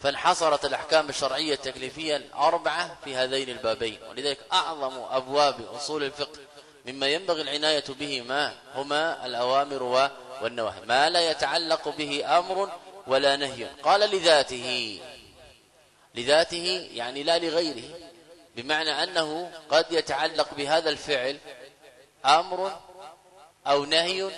[SPEAKER 1] فانحصرت الأحكام الشرعية التكليفية الأربعة في هذين البابين. ولذلك أعظم أبواب أصول الفقه مما ينبغي العناية به ما هما الأوامر والنواهي. ما لا يتعلق به أمر ولا نهي. قال لذاته. لذاته يعني لا لغيره. بمعنى أنه قد يتعلق بهذا الفعل أمر أو نهي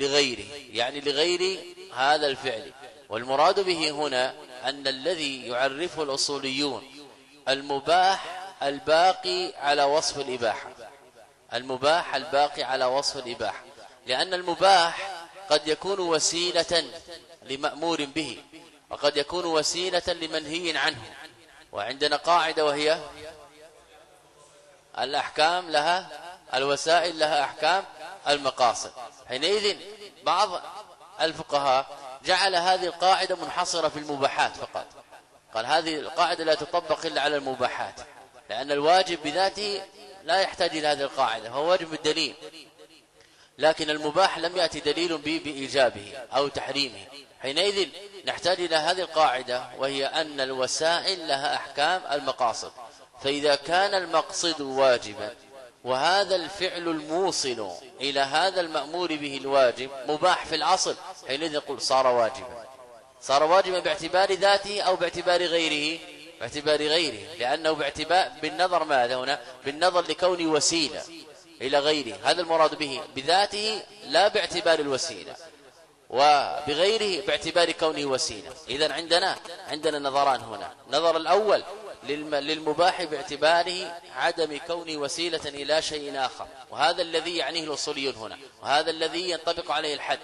[SPEAKER 1] لغيره يعني لغير هذا الفعل. والمراد به هنا أن الذي يعرفه الأصوليون المباح الباقي على وصف الإباحة. المباح الباقي على وصف الإباحة. لأن المباح قد يكون وسيلة لمأمور به وقد يكون وسيلة لمنهي عنه. وعندنا قاعدة وهي الأحكام لها الوسائل لها أحكام المقاصد. حينئذ بعض الفقهاء جعل هذه القاعدة منحصرة في المباحات فقط. قال هذه القاعدة لا تطبق إلا على المباحات لأن الواجب بذاته لا يحتاج إلى هذه القاعدة هو واجب الدليل. لكن المباح لم يأتي دليل به بإيجابه أو تحريمه. حينئذ نحتاج إلى هذه القاعدة وهي أن الوسائل لها أحكام المقاصد. فإذا كان المقصد واجبا وهذا الفعل الموصل إلى هذا المأمور به الواجب مباح في الأصل حينئذ نقول صار واجبا. صار واجبا باعتبار ذاته أو باعتبار غيره؟ باعتبار غيره لأنه باعتبار بالنظر ماذا هنا؟ بالنظر لكون وسيلة إلى غيره. هذا المراد به بذاته لا باعتبار الوسيلة وبغيره باعتبار كونه وسيلة. إذا عندنا عندنا نظران هنا. نظر الأول للمباح باعتباره عدم كونه وسيلة إلى شيء آخر. وهذا الذي يعنيه الأصوليون هنا. وهذا الذي ينطبق عليه الحد.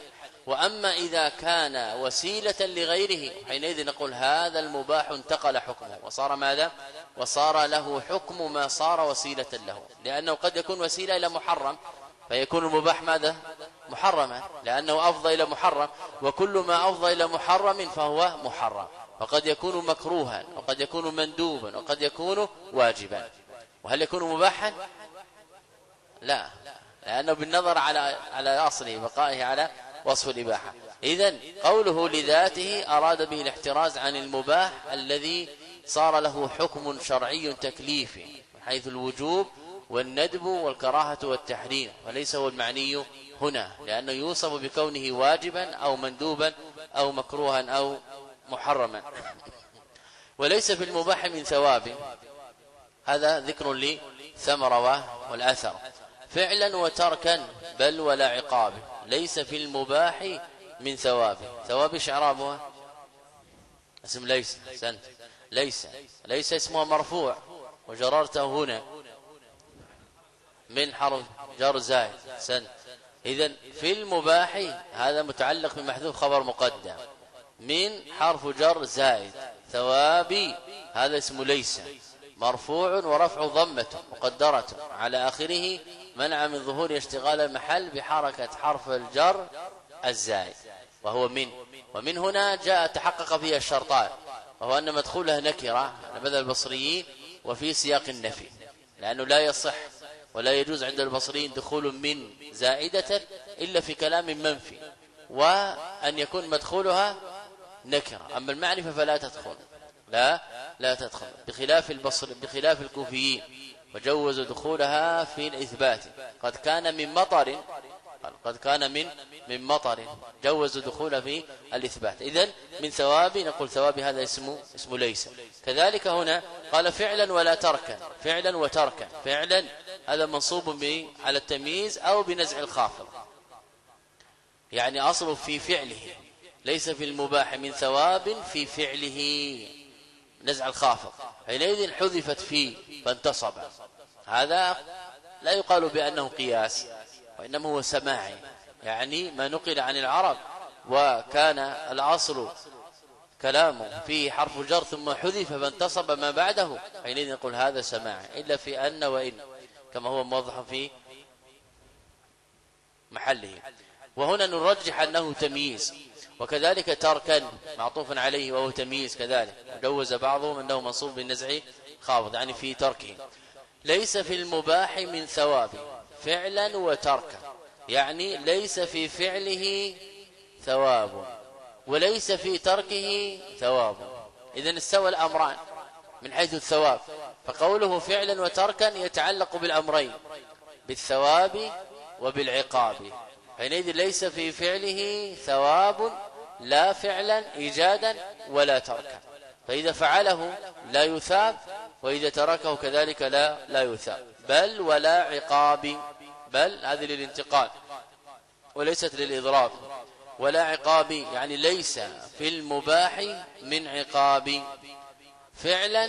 [SPEAKER 1] وأما إذا كان وسيلة لغيره حينئذ نقول هذا المباح انتقل حكمه. وصار ماذا؟ وصار له حكم ما صار وسيلة له. لأنه قد يكون وسيلة إلى محرم فيكون المباح ماذا؟ محرما. لأنه أفضى إلى محرم. وكل ما أفضى إلى محرم فهو محرم. وقد يكون مكروها وقد يكون مندوبا وقد يكون واجبا. وهل يكون مباحا؟ لا لأنه بالنظر على على أصله بقائه على وصف الإباحة. إذا قوله لذاته أراد به الاحتراز عن المباح الذي صار له حكم شرعي تكليفي حيث الوجوب والندب والكراهة والتحريم وليس هو المعني هنا لأنه يوصف بكونه واجبا أو مندوبا أو مكروها أو محرما وليس في المباح من ثواب. هذا ذكر لثمر والأثر. فعلا وتركا بل ولا عقاب. ليس في المباح من ثواب. ثواب شعرابها اسم ليس. سنت. ليس. ليس اسمه مرفوع. وجررته هنا. من حرف جر زائد. سنت. اذا في المباح هذا متعلق بمحذوف خبر مقدم. من حرف جر زائد ثوابي هذا اسم ليس. مرفوع ورفع ضمة مقدرة. على آخره منع من ظهور اشتغال المحل بحركة حرف الجر الزائد وهو من. ومن هنا جاء تحقق فيها الشرطان وهو أن مدخولها نكرة على مذهب البصريين وفي سياق النفي لأنه لا يصح ولا يجوز عند البصريين دخول من زائدة إلا في كلام منفي وأن يكون مدخولها نكرة. أما المعرفة فلا تدخل. لا لا تدخل. بخلاف البصر بخلاف الكوفيين. وجوزوا دخولها في الإثبات. قد كان من مطر. قد كان من من مطر. جوزوا دخول في الإثبات. إذن من ثواب نقول ثواب هذا اسمه اسمه ليس. كذلك هنا قال فعلا ولا تركا. فعلا وتركا. فعلا هذا منصوب على التمييز أو بنزع الخافض. يعني أصل في فعله. ليس في المباح من ثواب في فعله. نزع الخافض. حينئذ حذفت فيه فانتصب. هذا لا يقال بأنه قياس وإنما هو سماعي. يعني ما نقل عن العرب وكان الأصل كلامه فيه حرف جر ثم حذف فانتصب ما بعده. حينئذ نقول هذا سماعي إلا في أن وإن كما هو موضح في محله. وهنا نرجح أنه تمييز. وكذلك تركا معطوفا عليه وهو تمييز كذلك. جوز بعضهم أنه منصوب بالنزع خافض يعني في تركه. ليس في المباح من ثواب فعلا وتركا. يعني ليس في فعله ثواب وليس في تركه ثواب. اذا استوى الأمران من حيث الثواب. فقوله فعلا وتركا يتعلق بالأمرين بالثواب وبالعقاب. حينئذ ليس في فعله ثواب لا فعلا إيجادا ولا تركا. فإذا فعله لا يثاب وإذا تركه كذلك لا لا يثاب. بل ولا عقاب بل هذه للانتقال وليست للإضراب. ولا عقاب يعني ليس في المباح من عقاب فعلا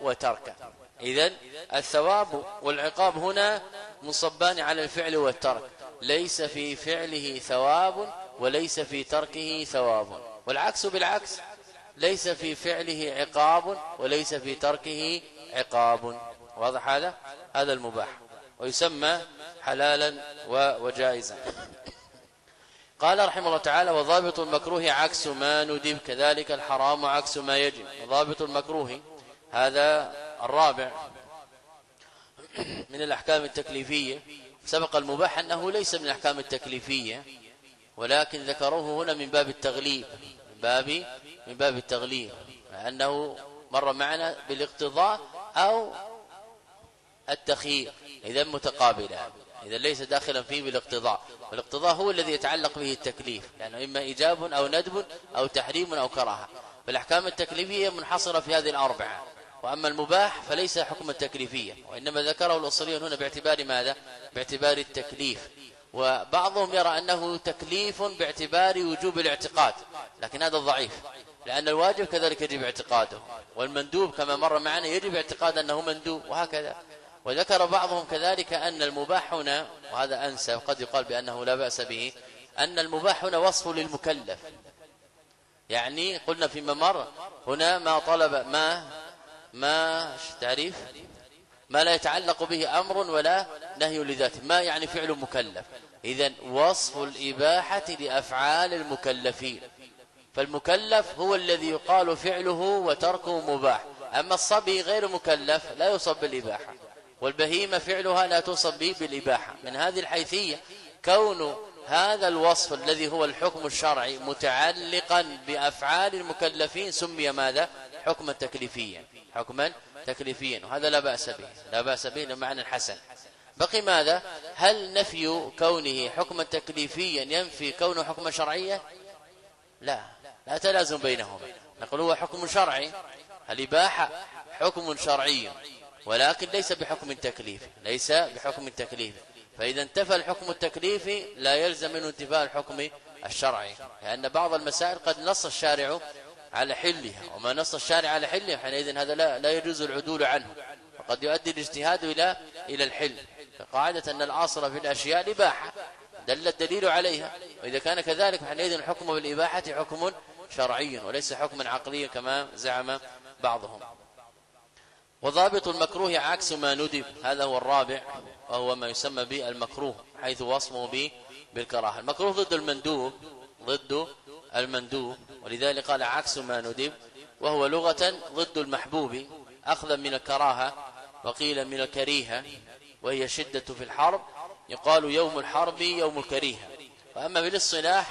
[SPEAKER 1] وتركا. إذن الثواب والعقاب هنا مصبان على الفعل والترك. ليس في فعله ثواب وليس في تركه ثواب. والعكس بالعكس ليس في فعله عقاب وليس في تركه عقاب. واضح هذا؟ هذا المباح. ويسمى حلالا وجائزا. قال رحمه الله تعالى وضابط المكروه عكس ما ندب كذلك الحرام عكس ما يجب. وضابط المكروه هذا الرابع من الأحكام التكليفية. سبق المباح أنه ليس من الأحكام التكليفية. ولكن ذكروه هنا من باب التغليب من باب من باب التغليب أنه مر معنا بالاقتضاء أو التخيير إذا متقابلان إذا ليس داخلا فيه بالاقتضاء والاقتضاء هو الذي يتعلق به التكليف لأنه إما إيجاب أو ندب أو تحريم أو كراهة فالأحكام التكليفية منحصرة في هذه الأربعة وأما المباح فليس حكم التكليفية وإنما ذكره الأصوليون هنا باعتبار ماذا؟ باعتبار التكليف. وبعضهم يرى أنه تكليف باعتبار وجوب الاعتقاد لكن هذا ضعيف لأن الواجب كذلك يجب اعتقاده والمندوب كما مر معنا يجب اعتقاد أنه مندوب وهكذا. وذكر بعضهم كذلك أن المباح هنا وهذا أنسى وقد يقال بأنه لا بأس به أن المباح هنا وصف للمكلف. يعني قلنا في ممر هنا ما طلب ما ما تعريف ما لا يتعلق به أمر ولا نهي لذاته ما يعني فعل مكلف. إذا وصف الإباحة لأفعال المكلفين. فالمكلف هو الذي يقال فعله وتركه مباح. أما الصبي غير مكلف لا يصب بالإباحة. والبهيمة فعلها لا توصف به بالإباحة. من هذه الحيثية كون هذا الوصف الذي هو الحكم الشرعي متعلقا بأفعال المكلفين سمي ماذا؟ حكما تكليفيا. حكما تكليفيا. وهذا لا بأس به. لا بأس به لمعنى حسن بقي ماذا؟ هل نفي كونه حكما تكليفيا ينفي كونه حكما شرعيا؟ لا لا تلازم بينهما. نقول هو حكم شرعي. الإباحة حكم شرعي ولكن ليس بحكم تكليفي ليس بحكم تكليفي فإذا انتفى الحكم التكليفي لا يلزم منه انتفاء الحكم الشرعي لأن بعض المسائل قد نص الشارع على حلها وما نص الشارع على حلها حينئذ هذا لا, لا يجوز العدول عنه. وقد يؤدي الاجتهاد إلى إلى الحل. فقاعدة أن العاصر في الأشياء الإباحة دل الدليل عليها. وإذا كان كذلك حينئذ الحكم بالإباحة حكم شرعي وليس حكما عقليا كما زعم بعضهم. وضابط المكروه عكس ما ندب هذا هو الرابع وهو ما يسمى بالمكروه حيث وصمه به بالكراهة. المكروه ضد المندوب ضد المندوب ولذلك قال عكس ما ندب وهو لغة ضد المحبوب أخذا من الكراهة وقيل من الكريهة. وهي شدة في الحرب يقال يوم الحرب يوم الكريهة. وأما بالاصطلاح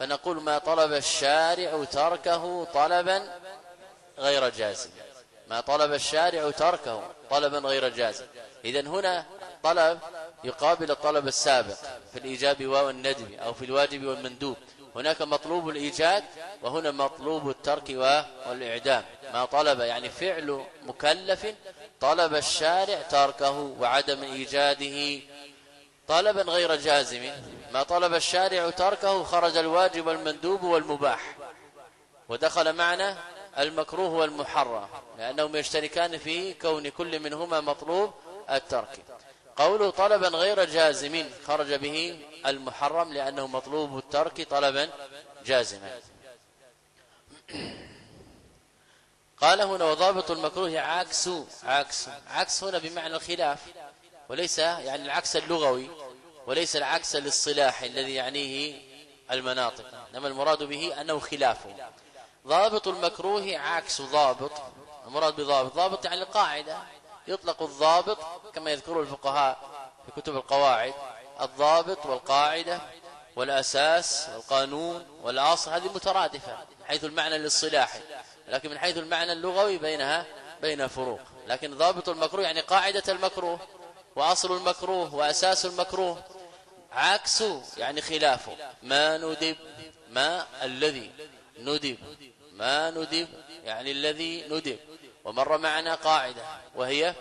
[SPEAKER 1] فنقول ما طلب الشارع تركه طلبا غير جازم. ما طلب الشارع تركه طلبا غير جازم. إذا هنا طلب يقابل الطلب السابق في الإيجاب والندب أو في الواجب والمندوب. هناك مطلوب الإيجاد وهنا مطلوب الترك والإعدام. ما طلب يعني فعل مكلف طلب الشارع تركه وعدم إيجاده طلبا غير جازم. ما طلب الشارع تركه خرج الواجب والمندوب والمباح. ودخل معنا المكروه والمحرم لأنهم يشتركان في كون كل منهما مطلوب الترك. قوله طلبا غير جازم خرج به المحرم لأنه مطلوب الترك طلبا جازما. قال هنا وضابط المكروه عكس عكس عكس هنا بمعنى الخلاف وليس يعني العكس اللغوي وليس العكس الاصطلاحي الذي يعنيه المناطق إنما المراد به أنه خلافه. ضابط المكروه عكس ضابط المراد بضابط ضابط يعني القاعدة يطلق الضابط كما يذكره الفقهاء في كتب القواعد الضابط والقاعدة والأساس والقانون والأصل هذه مترادفة حيث المعنى الاصطلاحي لكن من حيث المعنى اللغوي بينها بين فروق. لكن ضابط المكروه يعني قاعدة المكروه وأصل المكروه وأساس المكروه. عكس يعني خلافه. ما ندب ما الذي ندب. ما ندب يعني الذي ندب. ومر معنا قاعدة وهي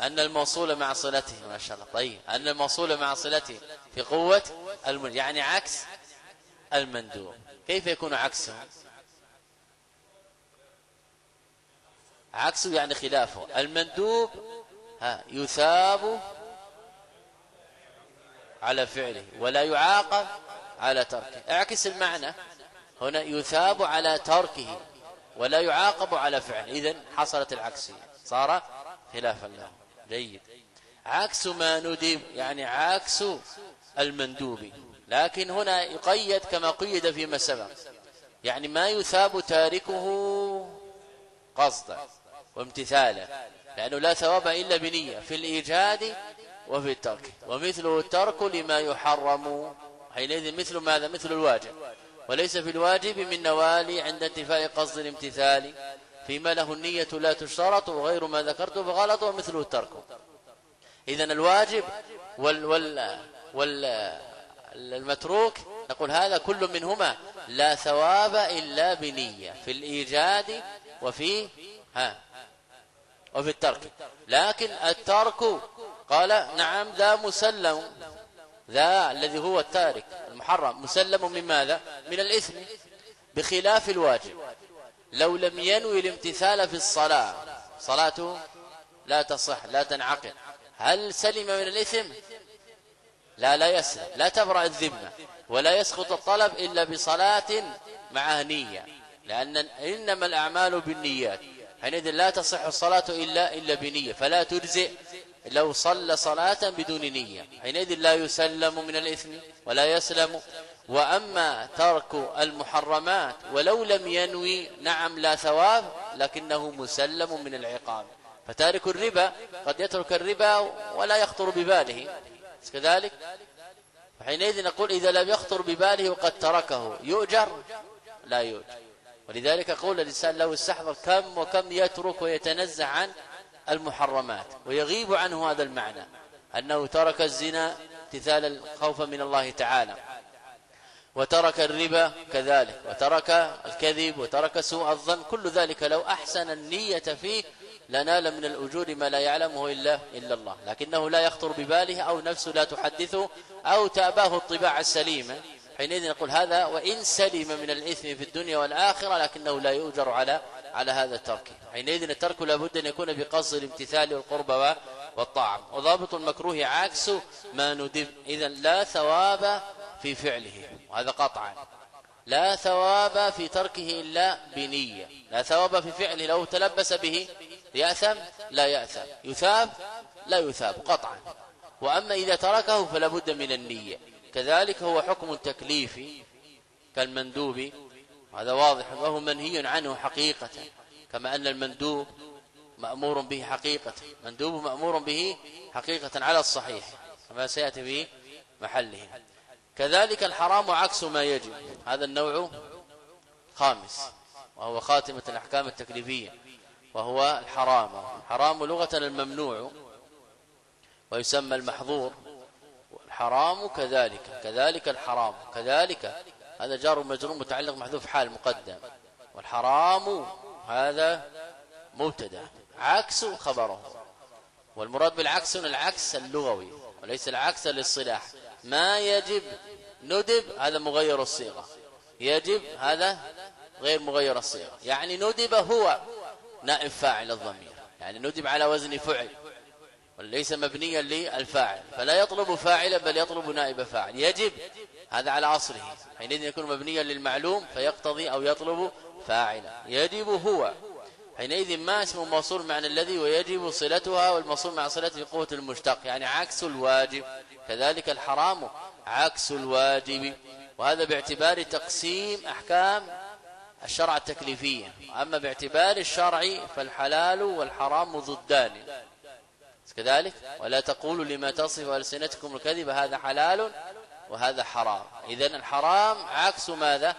[SPEAKER 1] أن الموصول مع صلته ما شاء الله. طيب أن الموصول مع صلته في قوة المن يعني عكس المندوب. كيف يكون عكسه؟ عكسه يعني خلافه. المندوب ها يثاب على فعله ولا يعاقب على تركه. اعكس المعنى. هنا يثاب على تركه ولا يعاقب على فعله. اذا حصلت العكسيه صار خلافا له. جيد. عكس ما ندب يعني عكس المندوب. لكن هنا يقيد كما قيد فيما سبق. يعني ما يثاب تاركه قصدا. وامتثالا لأنه لا ثواب إلا بنية في الإيجاد وفي الترك. ومثله الترك لما يحرم حينئذ مثل ماذا؟ مثل الواجب. وليس في الواجب من نوالي عند انتفاء قصد الامتثال. فيما له النية لا تشترط وغير ما ذكرته فغلط ومثله الترك. إذا الواجب وال وال وال المتروك نقول هذا كل منهما لا ثواب إلا بنية في الإيجاد وفي ها. وفي الترك. لكن الترك قال نعم ذا مسلم. ذا الذي هو التارك المحرم. مسلم من ماذا؟ من الإثم. بخلاف الواجب. لو لم ينوي الامتثال في الصلاة. صلاته لا تصح لا تنعقد. هل سلم من الإثم؟ لا لا يسلم. لا تبرأ الذمة ولا يسقط الطلب إلا بصلاة مع نية. لأن إنما الأعمال بالنيات. حينئذ لا تصح الصلاة إلا إلا بنية فلا تجزئ لو صلى صلاة بدون نية. حينئذ لا يسلم من الإثم ولا يسلم. وأما ترك المحرمات ولو لم ينوي نعم لا ثواب لكنه مسلم من العقاب. فتارك الربا قد يترك الربا ولا يخطر بباله. كذلك؟ حينئذ نقول إذا لم يخطر بباله وقد تركه يؤجر؟ لا يؤجر. ولذلك قول الإنسان لو استحضر كم وكم يترك ويتنزع عن المحرمات ويغيب عنه هذا المعنى أنه ترك الزنا امتثالا خوفا من الله تعالى وترك الربا كذلك وترك الكذب وترك سوء الظن كل ذلك لو أحسن النية فيه لنال من الأجور ما لا يعلمه إلا, إلا الله لكنه لا يخطر بباله أو نفسه لا تحدثه أو تأباه الطباع السليمة حينئذ نقول هذا وإن سلم من الإثم في الدنيا والآخرة لكنه لا يؤجر على على هذا الترك. حينئذ الترك لابد أن يكون بقصد الامتثال والقرب والطاعة وضابط المكروه عكس ما ندب. إذا لا ثواب في فعله. وهذا قطعا. لا ثواب في تركه إلا بنية. لا ثواب في فعله لو تلبس به يأثم لا يأثم. يثاب لا يثاب. قطعا. وأما إذا تركه فلا بد من النية. كذلك هو حكم تكليفي كالمندوب. هذا واضح وهو منهي عنه حقيقة كما أن المندوب مأمور به حقيقة. مندوب مأمور به حقيقة على الصحيح كما سيأتي في محله. كذلك الحرام عكس ما يجب. هذا النوع خامس وهو خاتمة الأحكام التكليفية وهو الحرام. حرام لغة الممنوع ويسمى المحظور. الحرام كذلك كذلك الحرام كذلك. هذا جار مجرور متعلق محذوف حال مقدم. والحرام هذا مبتدا عكس خبره. والمراد بالعكس هنا العكس اللغوي وليس العكس للصلاح. ما يجب ندب هذا مغير الصيغة. يجب هذا غير مغير الصيغة. يعني ندب هو نائب فاعل الضمير. يعني ندب على وزن فعل. وليس مبنيا للفاعل. فلا يطلب فاعلا بل يطلب نائب فاعل. يجب هذا على اصله حينئذ يكون مبنيا للمعلوم فيقتضي أو يطلب فاعلا. يجب هو. حينئذ ما اسم موصول معنى الذي ويجب صلتها والموصول مع صلته قوه المشتق. يعني عكس الواجب. كذلك الحرام عكس الواجب. وهذا باعتبار تقسيم أحكام الشرع التكليفية. أما باعتبار الشرع فالحلال والحرام ضدان. كذلك ولا تقولوا لما تصف ألسنتكم الكذب هذا حلال وهذا حرام. إذن الحرام عكس ماذا؟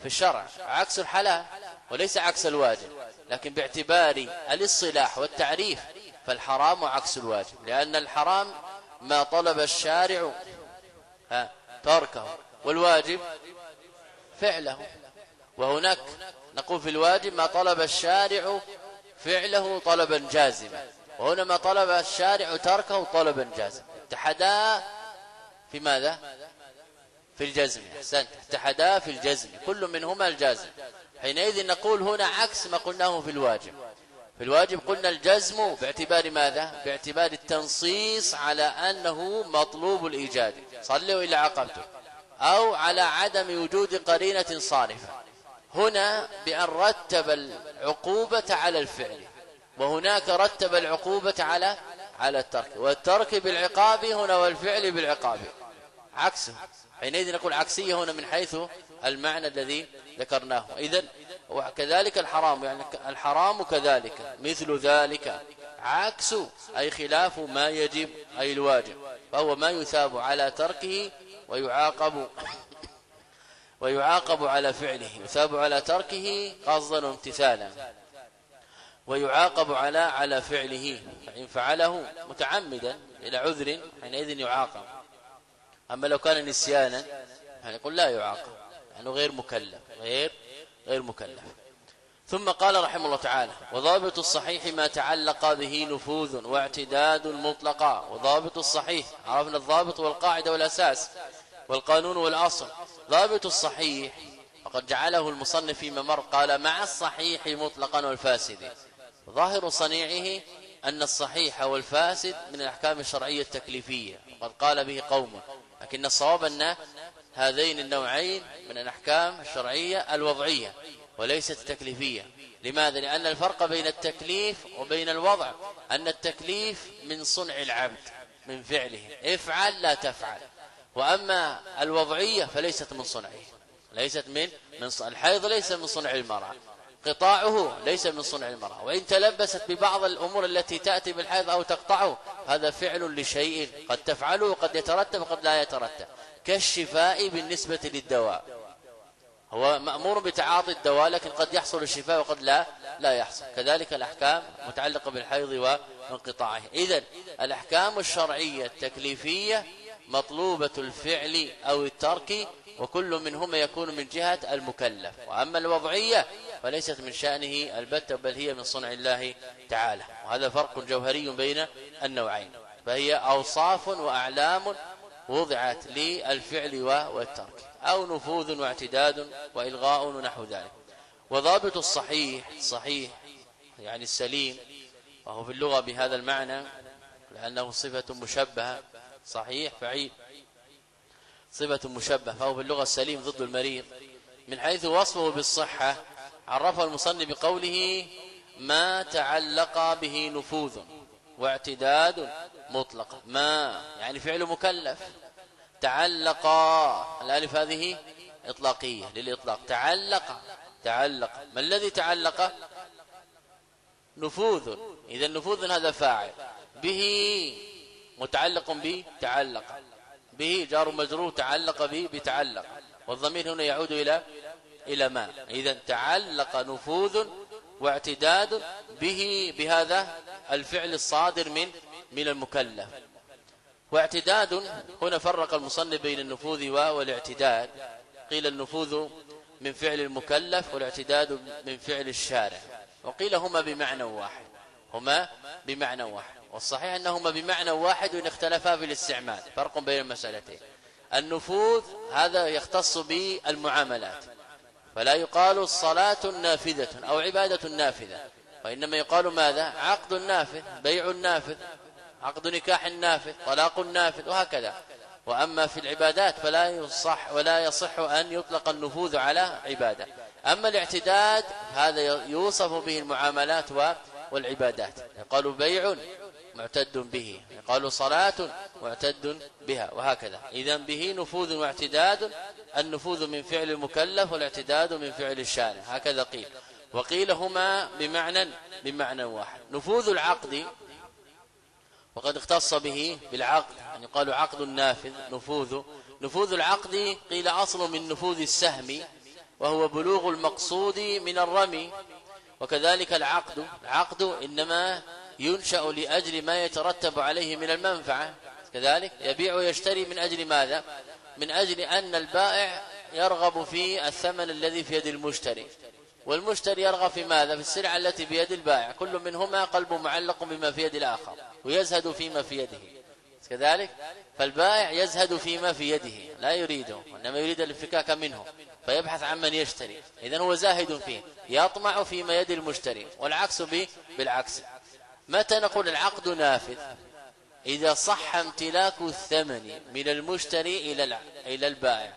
[SPEAKER 1] في الشرع. عكس الحلال وليس عكس الواجب. لكن باعتبار الاصطلاح والتعريف فالحرام عكس الواجب. لأن الحرام ما طلب الشارع ها تركه. والواجب فعله. وهناك نقول في الواجب ما طلب الشارع فعله طلبا جازما. وهنا ما طلب الشارع تركه طلبا جازما اتحدا في ماذا؟ في الجزم. أحسنت. اتحدا في الجزم. كل منهما الجازم حينئذ نقول هنا عكس ما قلناه في الواجب. في الواجب قلنا الجزم باعتبار ماذا؟ باعتبار التنصيص على أنه مطلوب الإيجاد. صلوا إلى عقبته. أو على عدم وجود قرينة صارفة. هنا بأن رتب العقوبة على الفعل. وهناك رتب العقوبة على على الترك والترك بالعقاب هنا والفعل بالعقاب. عكسه حينئذ نقول عكسية هنا من حيث المعنى الذي ذكرناه. إذن وكذلك الحرام يعني الحرام كذلك مثل ذلك. عكس أي خلاف ما يجب أي الواجب. فهو ما يثاب على تركه ويعاقب ويعاقب على فعله. يثاب على تركه قصدا وامتثالا. ويعاقب على على فعله. فإن فعله متعمدا إلى عذر حينئذ يعاقب. أما لو كان نسيانا يعني يقول لا يعاقب. يعني غير مكلف. غير غير مكلف. ثم قال رحمه الله تعالى وضابط الصحيح ما تعلق به نفوذ واعتداد مطلقا. وضابط الصحيح. عرفنا الضابط والقاعدة والأساس والقانون والأصل. ضابط الصحيح وقد جعله المصنف فيما مر. قال مع الصحيح مطلقا والفاسد. ظاهر صنيعه أن الصحيح والفاسد من الأحكام الشرعية التكليفية وقد قال به قوم لكن الصواب أن هذين النوعين من الأحكام الشرعية الوضعية وليست التكليفية لماذا؟ لأن الفرق بين التكليف وبين الوضع. أن التكليف من صنع العبد من فعله. افعل لا تفعل. وأما الوضعية فليست من صنعه. ليست من من الحيض ليس من صنع المرأة. قطاعه ليس من صنع المرأة. وإن تلبست ببعض الأمور التي تأتي بالحيض أو تقطعه هذا فعل لشيء قد تفعله وقد يترتب وقد لا يترتب. كالشفاء بالنسبة للدواء. هو مأمور بتعاطي الدواء لكن قد يحصل الشفاء وقد لا لا يحصل. كذلك الأحكام متعلقة بالحيض وانقطاعه إذا الأحكام الشرعية التكليفية مطلوبة الفعل أو الترك وكل منهما يكون من جهة المكلف. وأما الوضعية فليست من شأنه البتة بل هي من صنع الله تعالى. وهذا فرق جوهري بين النوعين. فهي أوصاف وأعلام وضعت للفعل والترك أو نفوذ واعتداد وإلغاء ونحو ذلك. وضابط الصحيح صحيح يعني السليم وهو في اللغة بهذا المعنى لأنه صفة مشبهة صحيح فعيل. صفة مشبه فهو في اللغة السليم ضد المريض من حيث وصفه بالصحة عرفه المصنف بقوله ما تعلق به نفوذ واعتداد مطلق. ما يعني فعل مكلف. تعلق الألف هذه إطلاقية للإطلاق. تعلق تعلق. ما الذي تعلق؟ نفوذ. إذا نفوذ هذا فاعل. به متعلق به تعلق. به جار مجرور تعلق به بتعلق. والضمير هنا يعود إلى إلى ما؟ إذا تعلق نفوذ واعتداد به بهذا الفعل الصادر من من المكلف. واعتداد هنا فرق المصنف بين النفوذ والاعتداد. قيل النفوذ من فعل المكلف والاعتداد من فعل الشارع. وقيل هما بمعنى واحد. هما بمعنى واحد. والصحيح أنهما بمعنى واحد وان اختلفا في الاستعمال. فرق بين المسألتين. النفوذ هذا يختص بالمعاملات. فلا يقال الصلاة نافذة أو عبادة نافذة وإنما يقال ماذا؟ عقد نافذ بيع نافذ عقد نكاح نافذ طلاق نافذ وهكذا. وأما في العبادات فلا يصح ولا يصح أن يطلق النفوذ على عبادة. أما الاعتداد هذا يوصف به المعاملات والعبادات. قالوا بيع معتد به. قالوا صلاة معتد بها وهكذا. إذا به نفوذ واعتداد النفوذ من فعل المكلف والاعتداد من فعل الشارع. هكذا قيل. وقيل هما بمعنى بمعنى واحد. نفوذ العقد وقد اختص به بالعقد. يعني قالوا عقد نافذ نفوذ. نفوذ العقد قيل أصل من نفوذ السهم وهو بلوغ المقصود من الرمي. وكذلك العقد. العقد إنما ينشأ لأجل ما يترتب عليه من المنفعة. كذلك يبيع ويشتري من أجل ماذا؟ من أجل أن البائع يرغب في الثمن الذي في يد المشتري. والمشتري يرغب في ماذا؟ في السلعه التي بيد البائع. كل منهما قلبه معلق بما في يد الآخر ويزهد فيما في يده. كذلك فالبائع يزهد فيما في يده لا يريده وإنما يريد الانفكاك منه فيبحث عن من يشتري. اذا هو زاهد فيه يطمع فيما يد المشتري والعكس بالعكس. متى نقول العقد نافذ؟ إذا صح امتلاك الثمن من المشتري إلى إلى البائع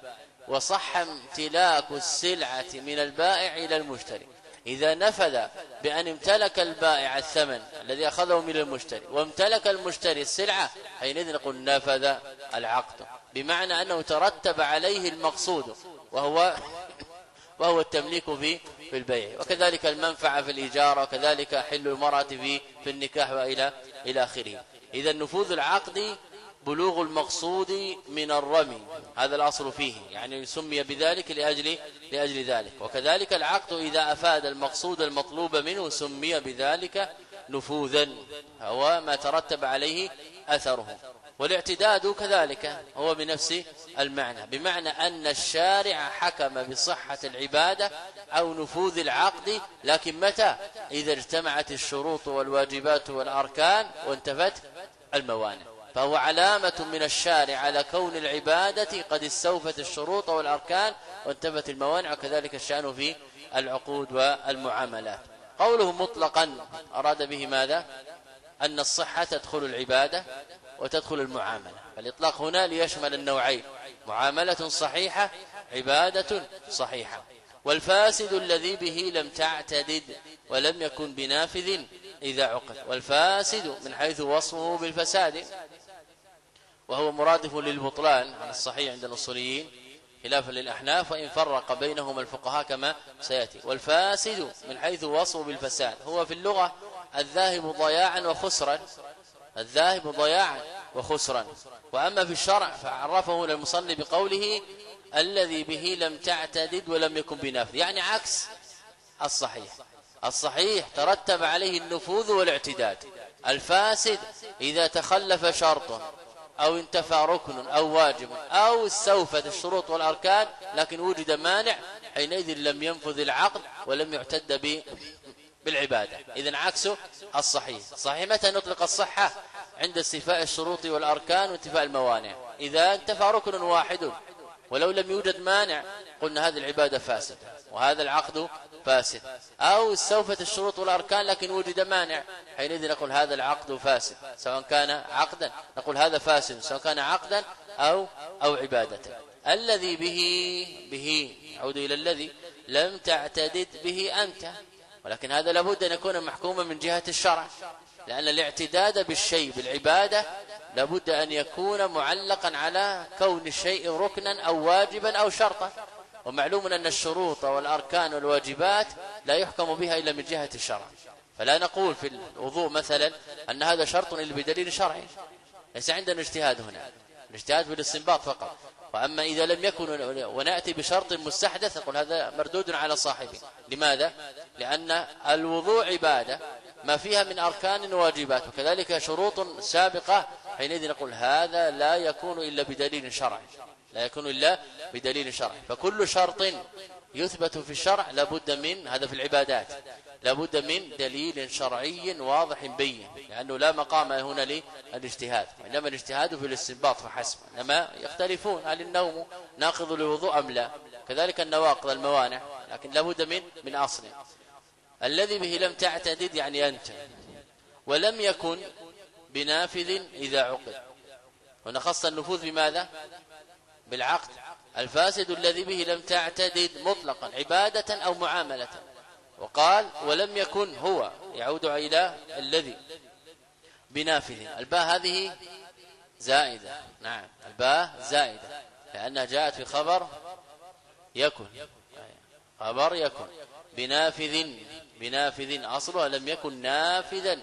[SPEAKER 1] وصح امتلاك السلعة من البائع إلى المشتري. إذا نفذ بأن امتلك البائع الثمن الذي أخذه من المشتري وامتلك المشتري السلعة حينئذ نقول نفذ العقد. بمعنى أنه ترتب عليه المقصود وهو وهو التمليك في في البيع. وكذلك المنفعة في الإيجار وكذلك حل المرأة في في النكاح وإلى إلى آخره. إذا نفوذ العقد بلوغ المقصود من الرمي. هذا الأصل فيه. يعني سمي بذلك لأجل لأجل ذلك. وكذلك العقد إذا أفاد المقصود المطلوب منه سمي بذلك نفوذا. هو ما ترتب عليه أثره. والاعتداد كذلك هو بنفس المعنى. بمعنى أن الشارع حكم بصحة العبادة أو نفوذ العقد لكن متى؟ إذا اجتمعت الشروط والواجبات والأركان وانتفت الموانع. فهو علامة من الشارع على كون العبادة قد استوفت الشروط والأركان وانتفت الموانع وكذلك الشأن في العقود والمعاملات. قوله مطلقا أراد به ماذا؟ أن الصحة تدخل العبادة. وتدخل المعاملة. فالإطلاق هنا ليشمل النوعين. معاملة صحيحة عبادة صحيحة. والفاسد الذي به لم تعتدد ولم يكن بنافذ إذا عقد. والفاسد من حيث وصفه بالفساد. وهو مرادف للبطلان على الصحيح عند الأصوليين خلافا للأحناف وإن فرق بينهما الفقهاء كما سيأتي. والفاسد من حيث وصفه بالفساد. هو في اللغة الذاهب ضياعا وخسرا. الذاهب ضياعا وخسرا. وأما في الشرع فعرفه للمصلي بقوله الذي به لم تعتدد ولم يكن بنافذ. يعني عكس الصحيح. الصحيح ترتب عليه النفوذ والاعتداد. الفاسد إذا تخلف شرط أو انتفى ركن أو واجب أو استوفت الشروط والأركان لكن وجد مانع حينئذ لم ينفذ العقد ولم يعتد به. بالعبادة. إذا عكسه الصحيح. صحيح متى نطلق الصحة؟ عند استيفاء الشروط والأركان وانتفاء الموانع. إذا انتفى ركن واحد. ولو لم يوجد مانع قلنا هذه العبادة فاسدة. وهذا العقد فاسد. أو استوفت الشروط والأركان لكن وجد مانع. حينئذ نقول هذا العقد فاسد. سواء كان عقدا. نقول هذا فاسد. سواء كان عقدا أو أو عبادة. الذي به به يعود إلى الذي لم تعتدد به أنت. ولكن هذا لابد أن يكون محكوما من جهة الشرع. لأن الاعتداد بالشيء بالعبادة لابد أن يكون معلقا على كون الشيء ركنا أو واجبا أو شرطا. ومعلوم أن الشروط والأركان والواجبات لا يحكم بها إلا من جهة الشرع. فلا نقول في الوضوء مثلا أن هذا شرط إلا بدليل شرعي. ليس عندنا اجتهاد هنا. الاجتهاد بالاستنباط فقط. وأما إذا لم يكن ونأتي بشرط مستحدث نقول هذا مردود على صاحبه. لماذا؟ لأن الوضوء عبادة ما فيها من أركان وواجبات وكذلك شروط سابقة حينئذ نقول هذا لا يكون إلا بدليل شرعي. لا يكون إلا بدليل شرعي. فكل شرط يثبت في الشرع لابد من هذا في العبادات. لابد من دليل شرعي واضح بين لأنه لا مقام هنا للاجتهاد وإنما الاجتهاد في الاستنباط فحسب إنما يختلفون هل النوم ناقض للوضوء أم لا؟ كذلك النواقض الموانع لكن لابد من من أصل. الذي به لم تعتدد يعني أنت ولم يكن بنافذ إذا عقد. ونخص النفوذ بماذا؟ بالعقد. الفاسد الذي به لم تعتدد مطلقا عبادة أو معاملة. وقال ولم يكن هو يعود إلى الذي بنافذ. الباء هذه زائدة. نعم الباء زائدة. لأنها جاءت في خبر يكن. خبر يكن. بنافذ بنافذ. أصلها لم يكن نافذا.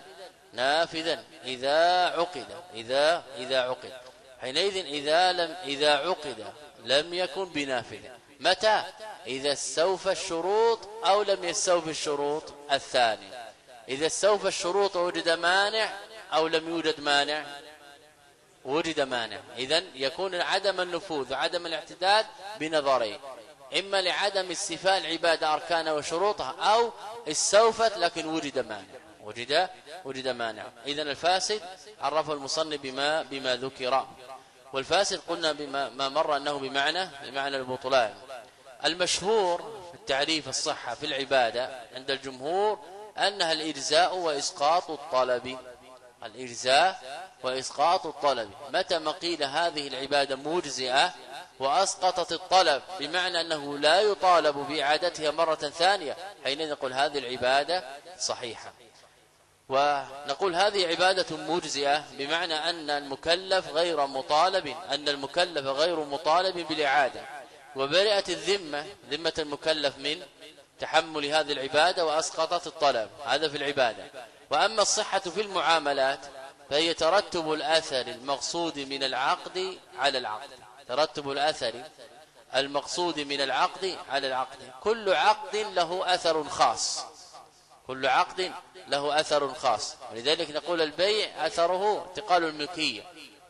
[SPEAKER 1] نافذا. إذا عقد إذا إذا عقد. حينئذ إذا لم إذا عقد لم يكن بنافذ. متى؟ إذا استوفى الشروط أو لم يستوف الشروط الثاني. إذا استوفى الشروط وجد مانع أو لم يوجد مانع وجد مانع. إذا يكون عدم النفوذ وعدم الاعتداد بنظرين إما لعدم استيفاء العبادة أركانها وشروطها أو استوفت لكن وجد مانع. وجد وجد مانع. إذا الفاسد عرفه المصنف بما بما ذكر. والفاسد قلنا بما ما مر أنه بمعنى بمعنى البطلان. المشهور في التعريف الصحة في العبادة عند الجمهور أنها الإجزاء وإسقاط الطلب. الإجزاء وإسقاط الطلب. متى ما قيل هذه العبادة مجزئة وأسقطت الطلب بمعنى أنه لا يطالب بإعادتها مرة ثانية حين نقول هذه العبادة صحيحة. ونقول هذه عبادة مجزئة بمعنى أن المكلف غير مطالب أن المكلف غير مطالب بالإعادة. وبرئت الذمة ذمة المكلف من تحمل هذه العبادة وأسقطت الطلب. هذا في العبادة. وأما الصحة في المعاملات فهي ترتب الأثر المقصود من العقد على العقد. ترتب الأثر المقصود من العقد على العقد. كل عقد له أثر خاص. كل عقد له أثر خاص. ولذلك نقول البيع أثره انتقال الملكية.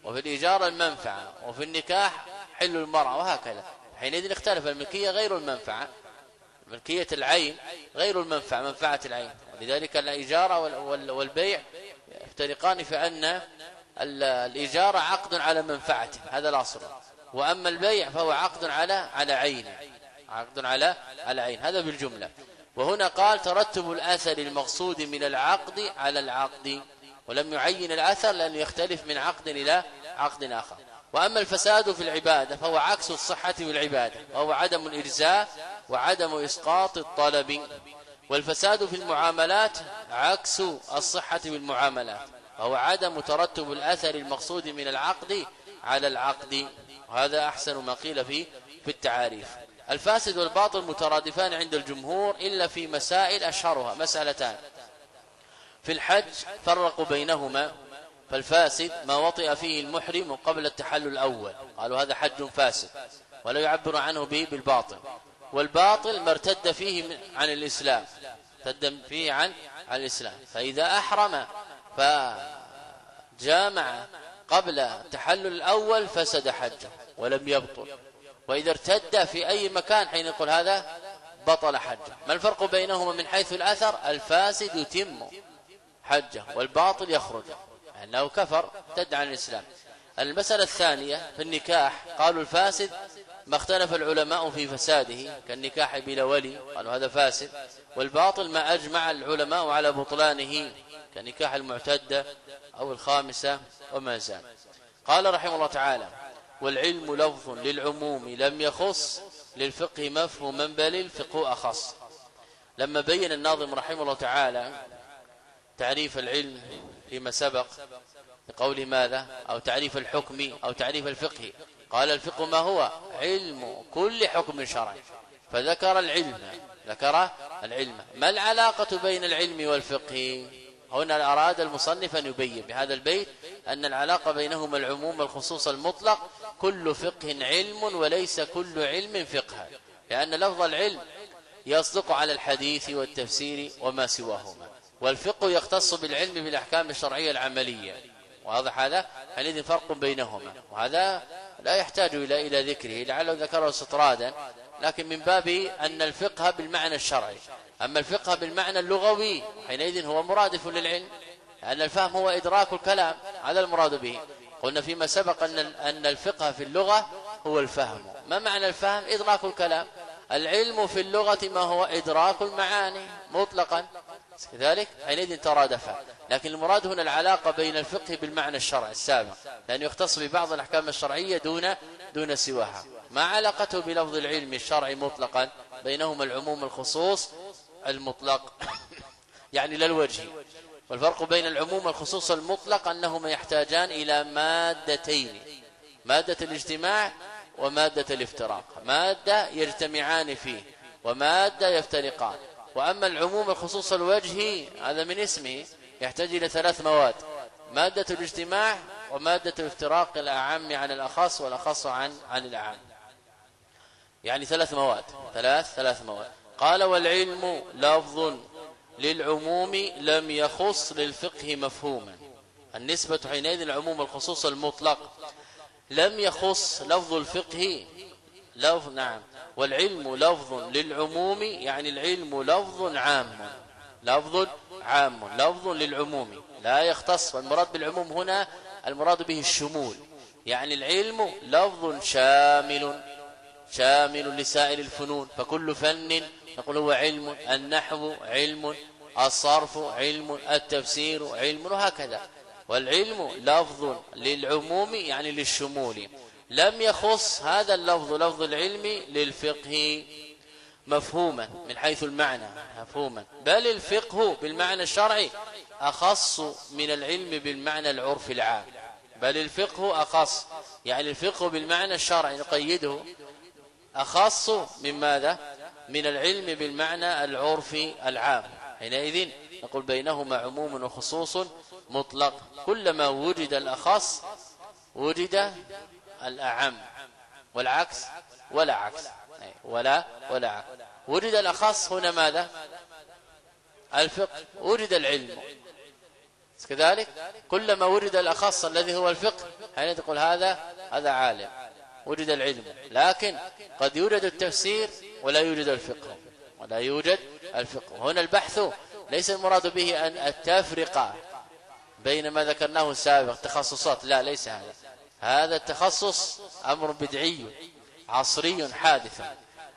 [SPEAKER 1] وفي الإيجار المنفعة. وفي النكاح حل المرأة. وهكذا. حينئذ اختلف. الملكية غير المنفعة. ملكية العين غير المنفعة منفعة العين. ولذلك الإيجار والبيع يفترقان في أن الإيجار عقد على منفعة. هذا الأصل وأما البيع فهو عقد على على عين. عقد على على عين. هذا بالجملة. وهنا قال ترتب الأثر المقصود من العقد على العقد. ولم يعين الأثر لأنه يختلف من عقد إلى عقد آخر. وأما الفساد في العبادة فهو عكس الصحة والعبادة وهو عدم الإجزاء وعدم إسقاط الطلب. والفساد في المعاملات عكس الصحة بالمعاملات وهو عدم ترتب الأثر المقصود من العقد على العقد. وهذا أحسن ما قيل في في التعاريف. الفاسد والباطل مترادفان عند الجمهور إلا في مسائل أشهرها مسألتان. في الحج فرقوا بينهما. فالفاسد ما وطئ فيه المحرم قبل التحلل الأول. قالوا هذا حج فاسد ولا يعبر عنه به بالباطل. والباطل ما ارتد فيه عن الإسلام ارتد فيه عن عن الإسلام. فإذا أحرم فجامع قبل التحلل الأول فسد حجه ولم يبطل. وإذا ارتد في أي مكان حين يقول هذا بطل حجه. ما الفرق بينهما من حيث الأثر؟ الفاسد يتم حجه والباطل يخرج. أنه كفر ارتد عن الإسلام. المسألة الثانية في النكاح قالوا الفاسد ما اختلف العلماء في فساده كالنكاح بلا ولي قالوا هذا فاسد. والباطل ما أجمع العلماء على بطلانه كنكاح المعتدة أو الخامسة وما زال. قال رحمه الله تعالى والعلم لفظ للعموم لم يخص للفقه مفهوما بل الفقه أخص. لما بين الناظم رحمه الله تعالى تعريف العلم فيما سبق بقول ماذا؟ أو تعريف الحكم أو تعريف الفقه. قال الفقه ما هو؟ علم كل حكم شرعي. فذكر العلم ذكر العلم. ما العلاقة بين العلم والفقه؟ هنا أراد المصنف أن يبين بهذا البيت أن العلاقة بينهما العموم والخصوص المطلق. كل فقه علم وليس كل علم فقها لأن لفظ العلم يصدق على الحديث والتفسير وما سواهما. والفقه يختص بالعلم بالأحكام الشرعية العملية. واضح هذا؟ حينئذ فرق بينهما. وهذا لا يحتاج إلى إلى ذكره لعله ذكره سطرادا لكن من باب أن الفقه بالمعنى الشرعي. أما الفقه بالمعنى اللغوي حينئذ هو مرادف للعلم. لأن الفهم هو إدراك الكلام. هذا المراد به. قلنا فيما سبق أن أن الفقه في اللغة هو الفهم. ما معنى الفهم؟ إدراك الكلام. العلم في اللغة ما هو إدراك المعاني مطلقا. كذلك حينئذ ترادف. لكن المراد هنا العلاقة بين الفقه بالمعنى الشرعي السابق. لأنه يختص ببعض الأحكام الشرعية دون دون سواها. ما علاقته بلفظ العلم الشرعي مطلقا؟ بينهما العموم الخصوص المطلق. يعني لا الوجه. والفرق بين العموم والخصوص المطلق أنهما يحتاجان إلى مادتين. مادة الاجتماع ومادة الافتراق. مادة يجتمعان فيه ومادة يفترقان. وأما العموم الخصوص الوجهي هذا من اسمه يحتاج إلى ثلاث مواد. مادة الاجتماع ومادة الافتراق الأعم عن الأخص والأخص عن عن الأعم. يعني ثلاث مواد. ثلاث ثلاث مواد. قال والعلم لفظ للعموم لم يخص للفقه مفهوما. النسبة حينئذ العموم الخصوص المطلق. لم يخص لفظ الفقه لفظ نعم. والعلم لفظ للعموم يعني العلم لفظ عام. لفظ عام لفظ للعموم. لا يختص. والمراد بالعموم هنا المراد به الشمول. يعني العلم لفظ شامل شامل لسائر الفنون. فكل فن نقول هو علم النحو علم الصرف علم التفسير علم وهكذا. والعلم لفظ للعموم يعني للشمول. لم يخص هذا اللفظ لفظ العلم للفقه مفهوما من حيث المعنى مفهوما. بل الفقه بالمعنى الشرعي أخص من العلم بالمعنى العرف العام. بل الفقه أخص يعني الفقه بالمعنى الشرعي نقيده أخص من ماذا؟ من العلم بالمعنى العرفي العام. حينئذ نقول بينهما عموم وخصوص مطلق. كلما وجد الأخص وجد الأعم والعكس ولا عكس ولا ولا عكس وجد الأخص هنا ماذا؟ الفقه. وجد العلم. كذلك كلما ورد الأخص الذي هو الفقه حين تقول هذا؟ هذا عالم. وجد العلم. لكن قد يوجد التفسير ولا يوجد الفقه. ولا يوجد الفقه. هنا البحث ليس المراد به أن التفرقة بين ما ذكرناه سابق تخصصات. لا ليس هذا. هذا التخصص أمر بدعي عصري حادث.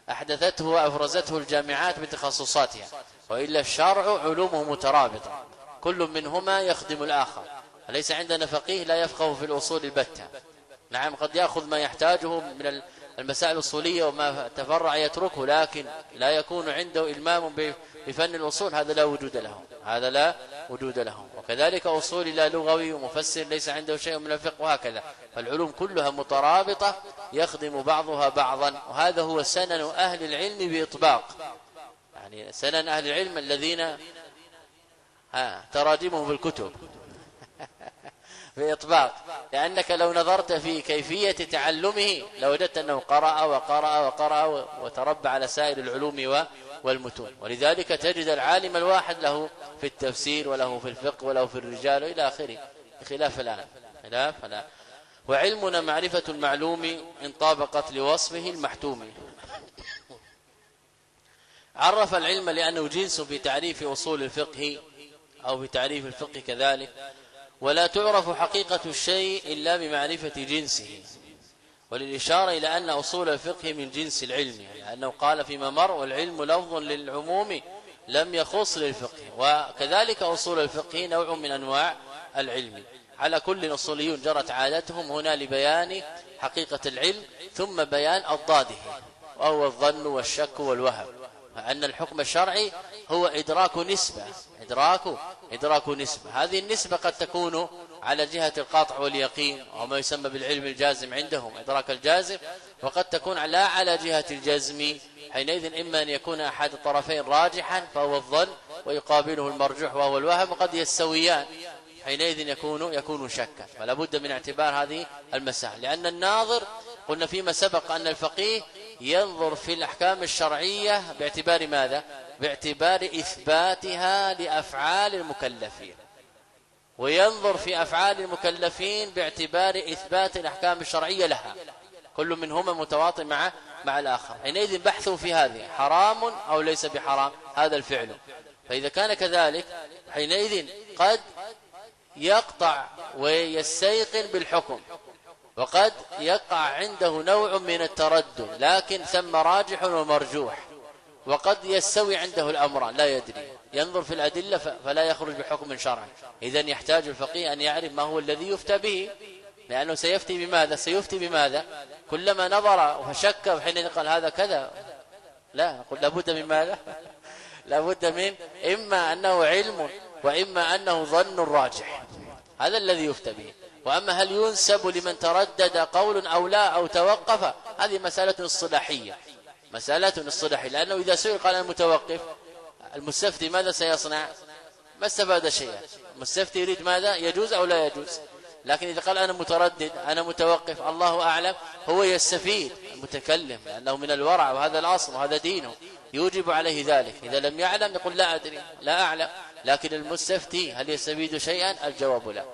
[SPEAKER 1] أحدثته وأفرزته الجامعات بتخصصاتها وإلا الشرع علومه مترابطة. كل منهما يخدم الآخر. ليس عندنا فقيه لا يفقه في الأصول البتة. نعم قد يأخذ ما يحتاجه من المسائل الأصولية وما تفرع يتركه لكن لا يكون عنده إلمام بفن الأصول. هذا لا وجود له. هذا لا وجود له وكذلك أصول لا لغوي ومفسر ليس عنده شيء من الفقه وهكذا. فالعلوم كلها مترابطة يخدم بعضها بعضا. وهذا هو سنن أهل العلم بإطباق. يعني سنن أهل العلم الذين ها تراجمهم في الكتب. بإطباق لأنك لو نظرت في كيفية تعلمه لوجدت أنه قرأ وقرأ وقرأ وتربى على سائر العلوم والمتون. ولذلك تجد العالم الواحد له في التفسير وله في الفقه وله في الرجال إلى آخره خلاف الآن. خلاف الآن. وعلمنا معرفة المعلوم إن طابقت لوصفه المحتوم. عرف العلم لأنه جنس في تعريف أصول الفقه أو في تعريف الفقه كذلك. ولا تعرف حقيقة الشيء إلا بمعرفة جنسه. وللإشارة إلى أن أصول الفقه من جنس العلم يعني أنه قال فيما مر والعلم لفظ للعموم لم يخص للفقه وكذلك أصول الفقه نوع من أنواع العلم. على كل أصوليون جرت عادتهم هنا لبيان حقيقة العلم ثم بيان أضداده وهو الظن والشك والوهم فأن الحكم الشرعي هو إدراك نسبة إدراك إدراك نسبة. هذه النسبة قد تكون على جهة القاطع واليقين وما يسمى بالعلم الجازم عندهم إدراك الجازم وقد تكون لا على جهة الجزم حينئذ إما أن يكون أحد الطرفين راجحا فهو الظن ويقابله المرجوح وهو الوهم وقد يستويان حينئذ يكون يكون شكا فلا بد من اعتبار هذه المسائل. لأن الناظر قلنا فيما سبق أن الفقيه ينظر في الأحكام الشرعية باعتبار ماذا؟ باعتبار إثباتها لأفعال المكلفين. وينظر في أفعال المكلفين باعتبار إثبات الأحكام الشرعية لها. كل منهما متواطئ مع مع الآخر. حينئذ بحثوا في هذه. حرام أو ليس بحرام؟ هذا الفعل. فإذا كان كذلك حينئذ قد يقطع ويستيقن بالحكم. وقد يقع عنده نوع من التردد لكن ثم راجح ومرجوح. وقد يستوي عنده الأمران لا يدري. ينظر في الأدلة فلا يخرج بحكم شرعي. إذا يحتاج الفقيه أن يعرف ما هو الذي يفتى به. لأنه سيفتي بماذا؟ سيفتي بماذا؟ كلما نظر وشك وحين قال هذا كذا. لا نقول لابد من ماذا؟ لابد من إما أنه علم وإما أنه ظن راجح. هذا الذي يفتى به. وأما هل ينسب لمن تردد قول أو لا أو توقف؟ هذه مسألة اصطلاحية. مسألة اصطلاحية. لأنه إذا سئل قال المتوقف. المستفتي ماذا سيصنع؟ ما استفاد شيئا. المستفتي يريد ماذا؟ يجوز أو لا يجوز؟ لكن إذا قال أنا متردد أنا متوقف الله أعلم هو يستفيد. المتكلم لأنه من الورع وهذا الأصل وهذا دينه. يوجب عليه ذلك. إذا لم يعلم يقول لا أدري لا أعلم. لكن المستفتي هل يستفيد شيئا؟ الجواب لا.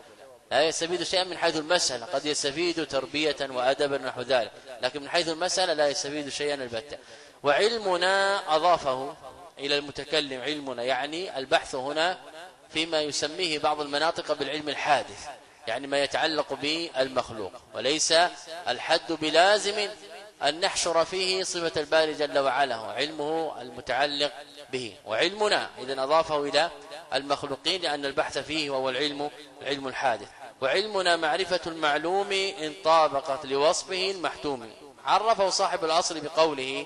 [SPEAKER 1] لا يستفيد شيئا من حيث المسألة. قد يستفيد تربية وأدبا نحو ذلك. لكن من حيث المسألة لا يستفيد شيئا البتة. وعلمنا أضافه إلى المتكلم علمنا يعني البحث هنا فيما يسميه بعض المناطق بالعلم الحادث يعني ما يتعلق بالمخلوق وليس الحد بلازم أن نحشر فيه صفة الباري جل وعلا علمه المتعلق به. وعلمنا إذا أضافه إلى المخلوقين لأن البحث فيه وهو العلم العلم الحادث. وعلمنا معرفة المعلوم إن طابقت لوصفه المحتوم. عرفه صاحب الأصل بقوله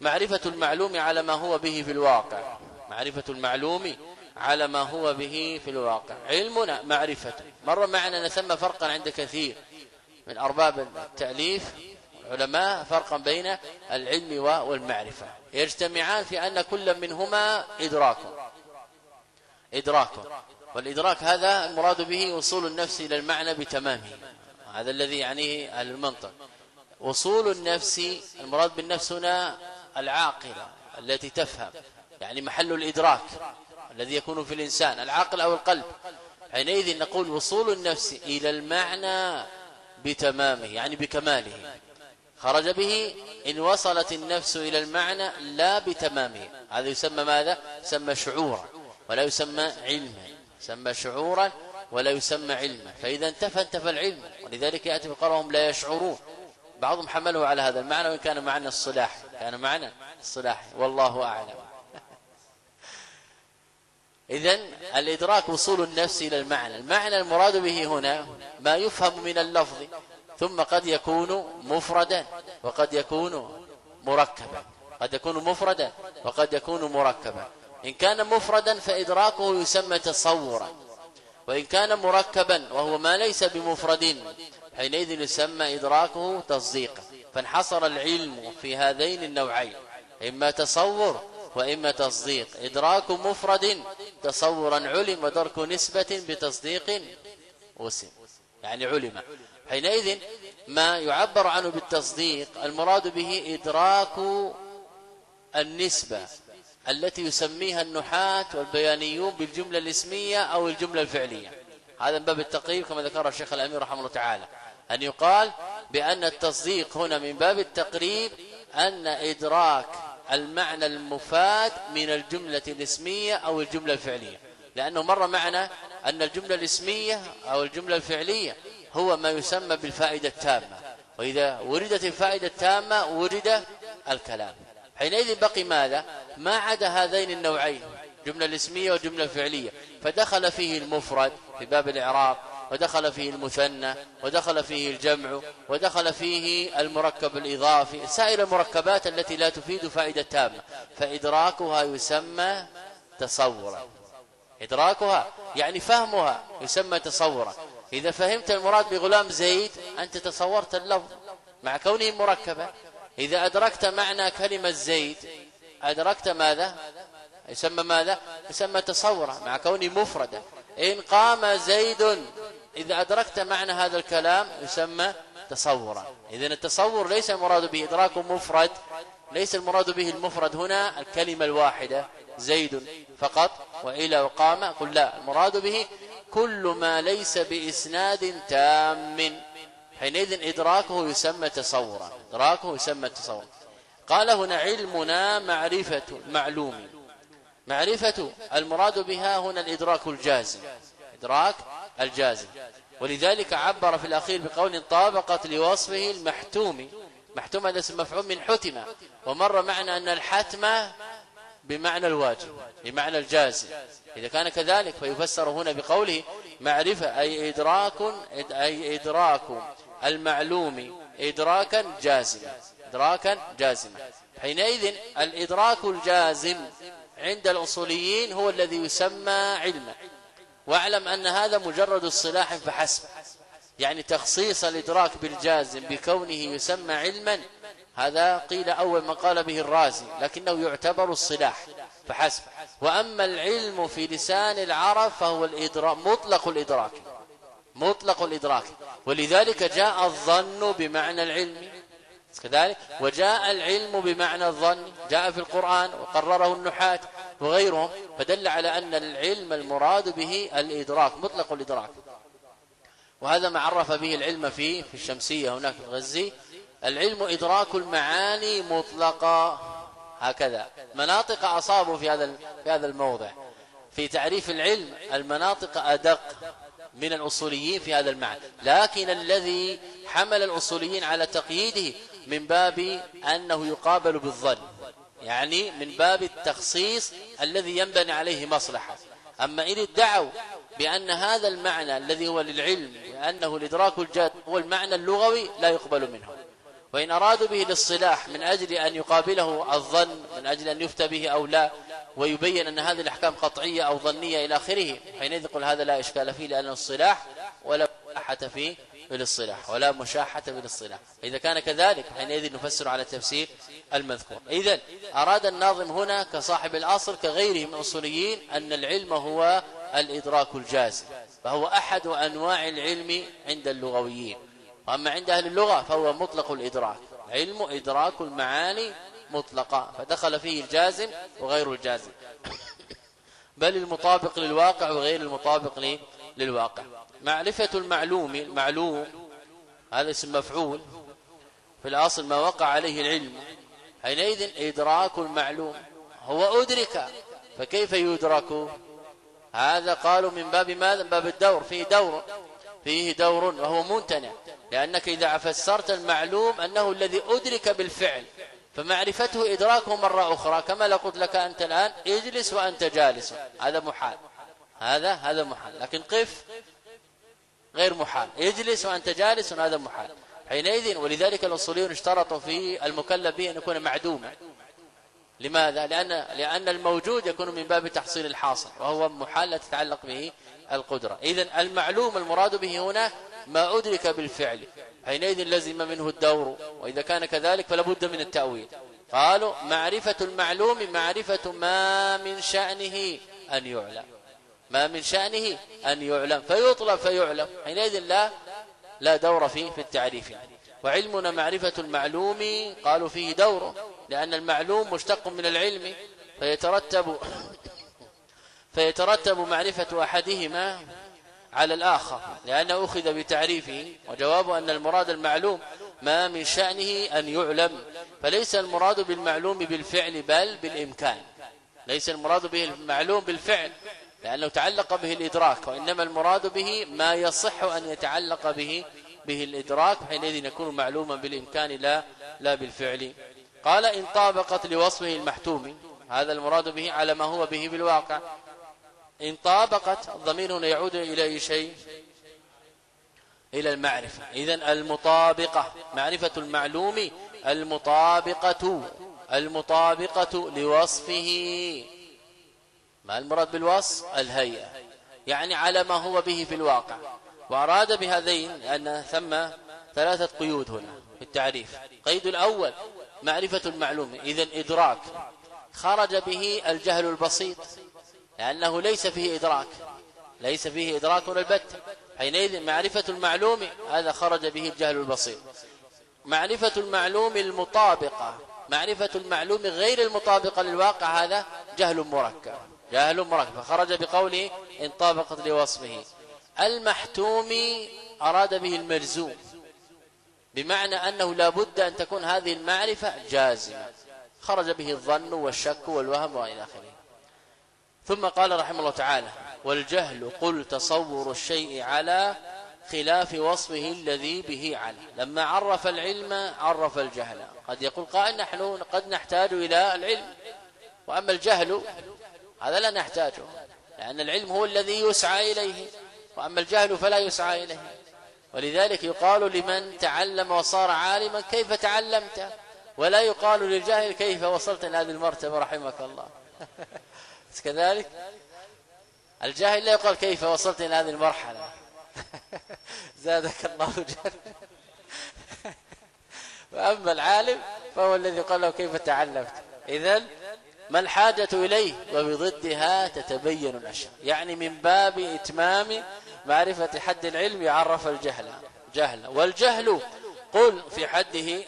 [SPEAKER 1] معرفة المعلوم على ما هو به في الواقع. معرفة المعلوم على ما هو به في الواقع. علمنا معرفة. مر معنا ثم فرقا عند كثير. من أرباب التأليف علماء فرقا بين العلم والمعرفة. يجتمعان في أن كل منهما إدراك. إدراك. والإدراك هذا المراد به وصول النفس إلى المعنى بتمامه. هذا الذي يعنيه المنطق. وصول النفس المراد بالنفس هنا العاقلة التي تفهم يعني محل الإدراك الذي يكون في الإنسان العقل أو القلب. حينئذ نقول وصول النفس إلى المعنى بتمامه يعني بكماله. خرج به إن وصلت النفس إلى المعنى لا بتمامه. هذا يسمى ماذا؟ يسمى شعورا ولا يسمى علما. يسمى شعورا ولا يسمى علما. فإذا انتفى انتفى العلم. ولذلك يأتي بقرهم لا يشعرون. بعضهم حمله على هذا المعنى وإن كان معنى الصلاح كان معنى الصلاح والله أعلم. إذا الإدراك وصول النفس إلى المعنى. المعنى المراد به هنا ما يفهم من اللفظ ثم قد يكون مفردا وقد يكون مركبا. قد يكون مفردا وقد يكون مركبا. إن كان مفردا فإدراكه يسمى تصورا. وإن كان مركبا وهو ما ليس بمفرد حينئذ يسمى إدراكه تصديقا فانحصر العلم في هذين النوعين إما تصور وإما تصديق. إدراك مفرد تصورا علم ودرك نسبة بتصديق وسم يعني علم. حينئذ ما يعبر عنه بالتصديق المراد به إدراك النسبة التي يسميها النحاة والبيانيون بالجملة الاسمية أو الجملة الفعلية. هذا من باب التقريب كما ذكر الشيخ الأمير رحمه الله تعالى. أن يقال بأن التصديق هنا من باب التقريب أن إدراك المعنى المفاد من الجملة الاسمية أو الجملة الفعلية. لأنه مر معنا أن الجملة الاسمية أو الجملة الفعلية هو ما يسمى بالفائدة التامة. وإذا وردت الفائدة التامة ورد الكلام. حينئذ بقي ماذا؟ ما عدا هذين النوعين جملة الاسمية والجملة الفعلية. فدخل فيه المفرد في باب الإعراب ودخل فيه المثنى ودخل فيه الجمع ودخل فيه المركب الإضافي سائر المركبات التي لا تفيد فائدة تامة. فإدراكها يسمى تصورا. إدراكها يعني فهمها يسمى تصورا. إذا فهمت المراد بغلام زيد أنت تصورت اللفظ مع كونه مركبة إذا أدركت معنى كلمة زيد أدركت ماذا؟ يسمى ماذا؟ يسمى تصورا مع كونه مفردا. إن قام زيد إذا أدركت معنى هذا الكلام يسمى تصورا. إذن التصور ليس المراد به إدراك مفرد ليس المراد به المفرد هنا الكلمة الواحدة زيد فقط وإلى وقام قل لا. المراد به كل ما ليس بإسناد تام. حينئذ إدراكه يسمى تصورا. إدراكه يسمى تصورا. قال هنا علمنا معرفة معلوم. معرفة المراد بها هنا الإدراك الجازم. إدراك الجازم. ولذلك عبر في الأخير بقول طابقت لوصفه المحتوم. محتوم هذا اسم مفعول من حتم. ومر معنا أن الحتم بمعنى الواجب بمعنى الجازم. إذا كان كذلك فيفسر هنا بقوله معرفة أي إدراك أي إدراك المعلوم. إدراكا جازما. إدراكا جازما. حينئذ الإدراك الجازم عند الأصوليين هو الذي يسمى علما. واعلم أن هذا مجرد الصلاح فحسب. يعني تخصيص الإدراك بالجازم بكونه يسمى علما هذا قيل أول ما قال به الرازي لكنه يعتبر الصلاح فحسب. وأما العلم في لسان العرب فهو الإدراك مطلق الإدراك مطلق الإدراك. ولذلك جاء الظن بمعنى العلم. كذلك وجاء العلم بمعنى الظن جاء في القرآن وقرره النحاة وغيرهم فدل على أن العلم المراد به الإدراك مطلق الإدراك. وهذا ما عرف به العلم فيه في الشمسية هناك في الغزي العلم إدراك المعاني مطلقا هكذا. مناطق أصابوا في هذا في هذا الموضع. في تعريف العلم المناطق أدق من الأصوليين في هذا المعنى. لكن الذي حمل الأصوليين على تقييده من باب أنه يقابل بالظن يعني من باب التخصيص الذي ينبني عليه مصلحة. أما إن ادعوا بأن هذا المعنى الذي هو للعلم لأنه الإدراك الجاد هو المعنى اللغوي لا يقبل منه. وإن أرادوا به للصلاح من أجل أن يقابله الظن من أجل أن يفتى به أو لا ويبين أن هذه الأحكام قطعية أو ظنية إلى آخره حينئذ يقول هذا لا إشكال فيه لأنه الصلاح ولا مشاحة فيه. بالاصطلاح ولا مشاحة بالاصطلاح. إذا كان كذلك حينئذ نفسر على التفسير المذكور. إذا أراد الناظم هنا كصاحب الأصل كغيره من الأصوليين أن العلم هو الإدراك الجازم فهو أحد أنواع العلم عند اللغويين. وأما عند أهل اللغة فهو مطلق الإدراك. علم إدراك المعاني مطلقة فدخل فيه الجازم وغير الجازم. بل المطابق للواقع وغير المطابق للواقع معرفة المعلوم المعلوم هذا اسم مفعول. في الأصل ما وقع عليه العلم. حينئذ إدراك المعلوم. هو أدرك فكيف يدرك؟ هذا قالوا من باب ماذا؟ من باب الدور. فيه دور. فيه دور وهو ممتنع لأنك إذا فسرت المعلوم أنه الذي أدرك بالفعل فمعرفته إدراكه مرة أخرى. كما قلت لك أنت الآن اجلس وأنت جالس. هذا محال. هذا هذا محال. لكن قف غير محال. يجلس وأنت جالس هذا محال. حينئذ ولذلك الأصوليون اشترطوا في المكلف به أن يكون معدوما لماذا؟ لأن, لأن الموجود يكون من باب تحصيل الحاصل وهو محال لا تتعلق به القدرة. إذا المعلوم المراد به هنا ما أدرك بالفعل. حينئذ لزم منه الدور وإذا كان كذلك فلا بد من التأويل. قالوا معرفة المعلوم معرفة ما من شأنه أن يعلم. ما من شأنه أن يعلم. فيطلب فيعلم. حينئذ لا لا دور فيه في التعريف. وعلمنا معرفة المعلوم قالوا فيه دور لأن المعلوم مشتق من العلم. فيترتب فيترتب معرفة أحدهما على الآخر لأنه أخذ بتعريفه. وجواب أن المراد المعلوم ما من شأنه أن يعلم. فليس المراد بالمعلوم بالفعل بل بالإمكان. ليس المراد به المعلوم بالفعل لأنه تعلق به الإدراك وإنما المراد به ما يصح أن يتعلق به به الإدراك حينئذ يكون معلوما بالإمكان لا لا بالفعل. قال إن طابقت لوصفه المحتوم هذا المراد به على ما هو به بالواقع. إن طابقت الضمير هنا يعود إلى أي شيء؟ إلى المعرفة. إذا المطابقة معرفة المعلوم المطابقة المطابقة لوصفه. ما المراد بالوصف الهيئة. يعني على ما هو به في الواقع. وأراد بهذين أن ثم ثلاثة قيود هنا في التعريف. قيد الأول معرفة المعلوم إذا إدراك. خرج به الجهل البسيط لأنه ليس فيه إدراك. ليس فيه إدراك البت. حينئذ معرفة المعلوم هذا خرج به الجهل البسيط. معرفة المعلوم المطابقة. معرفة المعلوم غير المطابقة للواقع هذا جهل مركب. جهل مركب فخرج بقوله إن طابقت لوصفه. المحتوم أراد به المرزوم بمعنى أنه لا بد أن تكون هذه المعرفة جازمة. خرج به الظن والشك والوهم وإلى آخره. ثم قال رحمه الله تعالى والجهل قل تصور الشيء على خلاف وصفه الذي به على. لما عرف العلم عرف الجهل. قد يقول قائل نحن قد نحتاج إلى العلم. وأما الجهل هذا لا نحتاجه لأن العلم هو الذي يسعى إليه وأما الجهل فلا يسعى إليه. ولذلك يقال لمن تعلم وصار عالما كيف تعلمت؟ ولا يقال للجاهل كيف وصلت إلى هذه المرتبة رحمك الله. كذلك الجاهل لا يقال كيف وصلت إلى هذه المرحلة. زادك الله جل. وأما العالم فهو الذي قال له كيف تعلمت. إذن ما الحاجة إليه؟ وبضدها تتبين الأشياء. يعني من باب إتمام معرفة حد العلم يعرف الجهل. جهل. والجهل قل في حده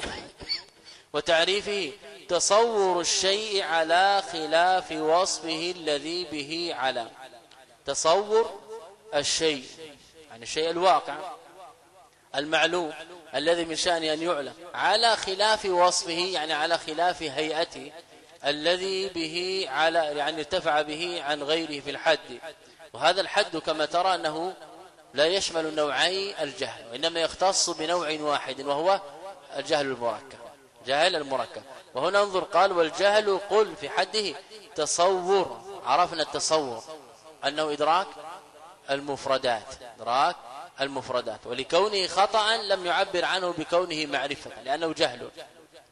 [SPEAKER 1] وتعريفه تصور الشيء على خلاف وصفه الذي به على. تصور الشيء يعني الشيء الواقع المعلوم الذي من شأنه أن يعلم. على خلاف وصفه يعني على خلاف هيئته. الذي به على يعني ارتفع به عن غيره في الحد. وهذا الحد كما ترى أنه لا يشمل نوعي الجهل وإنما يختص بنوع واحد وهو الجهل المركب جهل المركب. وهنا انظر قال والجهل قل في حده تصور. عرفنا التصور أنه إدراك المفردات إدراك المفردات. ولكونه خطأ لم يعبر عنه بكونه معرفة لأنه جهل.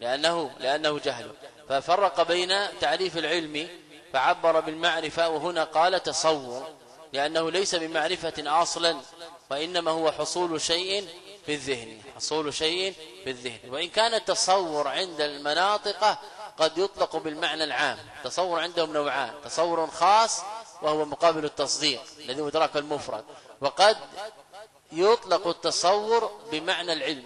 [SPEAKER 1] لأنه, لأنه جهل. ففرق بين تعريف العلم فعبر بالمعرفة وهنا قال تصور لأنه ليس بمعرفة أصلا وإنما هو حصول شيء في الذهن حصول شيء في الذهن. وإن كان التصور عند المناطق قد يطلق بالمعنى العام. تصور عندهم نوعان تصور خاص وهو مقابل التصديق الذي هو إدراك المفرد. وقد يطلق التصور بمعنى العلم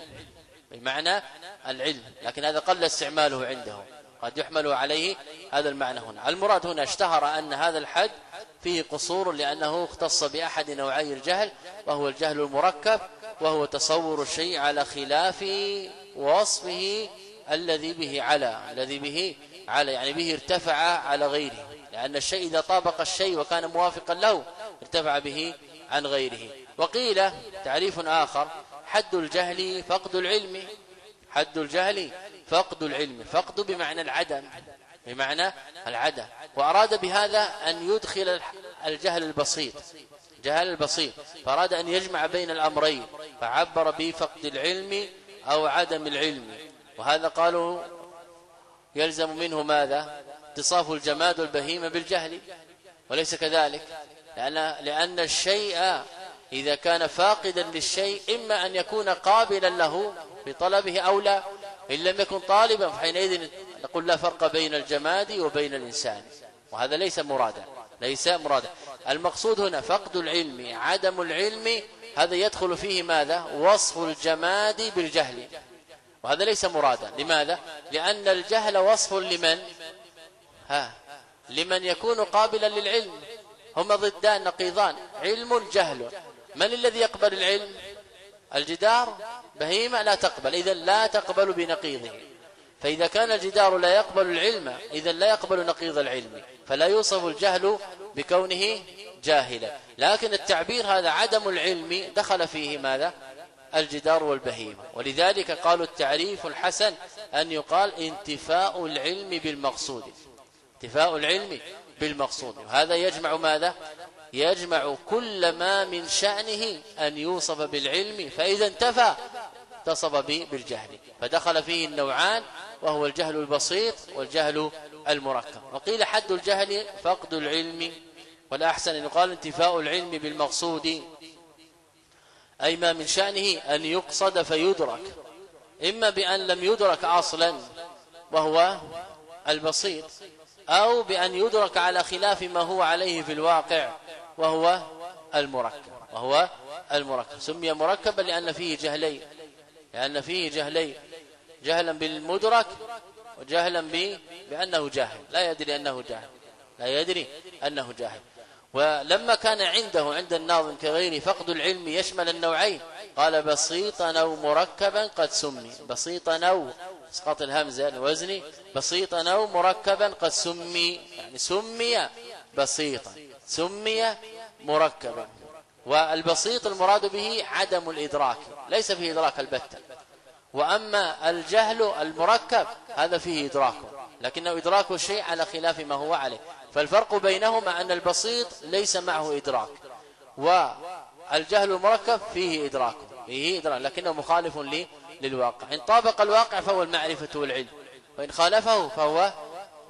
[SPEAKER 1] بمعنى العلم لكن هذا قل استعماله عندهم. قد يحمل عليه هذا المعنى هنا. المراد هنا اشتهر أن هذا الحد فيه قصور لأنه اختص بأحد نوعي الجهل وهو الجهل المركب وهو تصور الشيء على خلاف وصفه الذي به على الذي به على يعني به ارتفع على غيره. لأن الشيء إذا طابق الشيء وكان موافقا له ارتفع به عن غيره. وقيل تعريف آخر حد الجهل فقد العلم. حد الجهل فقد العلم. فقد بمعنى العدم. بمعنى العدم. وأراد بهذا أن يدخل الجهل البسيط. جهل البسيط. فأراد أن يجمع بين الأمرين. فعبر بفقد العلم أو عدم العلم. وهذا قالوا يلزم منه ماذا؟ اتصاف الجماد والبهيمة بالجهل. وليس كذلك. لأن, لأن الشيء إذا كان فاقدا للشيء إما أن يكون قابلا له بطلبه أو لا. إن لم يكن طالبا فحينئذ نقول لا فرق بين الجماد وبين الإنسان. وهذا ليس مرادا ليس مرادا. المقصود هنا فقد العلم عدم العلم هذا يدخل فيه ماذا؟ وصف الجماد بالجهل. وهذا ليس مرادا. لماذا؟ لأن الجهل وصف لمن؟ ها لمن يكون قابلا للعلم. هما ضدان نقيضان. علم جهل من الذي يقبل العلم؟ الجدار. بهيمة لا تقبل. إذا لا تقبل بنقيضه. فإذا كان الجدار لا يقبل العلم إذا لا يقبل نقيض العلم. فلا يوصف الجهل بكونه جاهلا. لكن التعبير هذا عدم العلم دخل فيه ماذا؟ الجدار والبهيمة. ولذلك قالوا التعريف الحسن أن يقال انتفاء العلم بالمقصود. انتفاء العلم بالمقصود. وهذا يجمع ماذا؟ يجمع كل ما من شأنه أن يوصف بالعلم. فإذا انتفى اتصف بالجهل فدخل فيه النوعان وهو الجهل البسيط والجهل المركب. وقيل حد الجهل فقد العلم. والأحسن أن يقال انتفاء العلم بالمقصود أي ما من شأنه أن يقصد فيدرك. إما بأن لم يدرك أصلا وهو البسيط أو بأن يدرك على خلاف ما هو عليه في الواقع وهو المركب وهو المركب. سمي مركبا لأن فيه جهلين. لأن فيه جهلين. جهلا بالمدرك وجهلا بأنه جاهل. لا يدري أنه جاهل. لا يدري أنه جاهل. ولما كان عنده عند الناظم كغيره فقد العلم يشمل النوعين. قال بسيطا أو مركبا قد سمي. بسيطا أو اسقاط الهمزة الوزني بسيطا أو مركبا قد سمي. يعني سمي بسيطا. سمي مركبا. والبسيط المراد به عدم الإدراك ليس فيه إدراك البتة. وأما الجهل المركب هذا فيه إدراك لكنه إدراك الشيء على خلاف ما هو عليه. فالفرق بينهما أن البسيط ليس معه إدراك والجهل المركب فيه إدراك فيه إدراك لكنه مخالف للواقع. إن طابق الواقع فهو المعرفة والعلم وإن خالفه فهو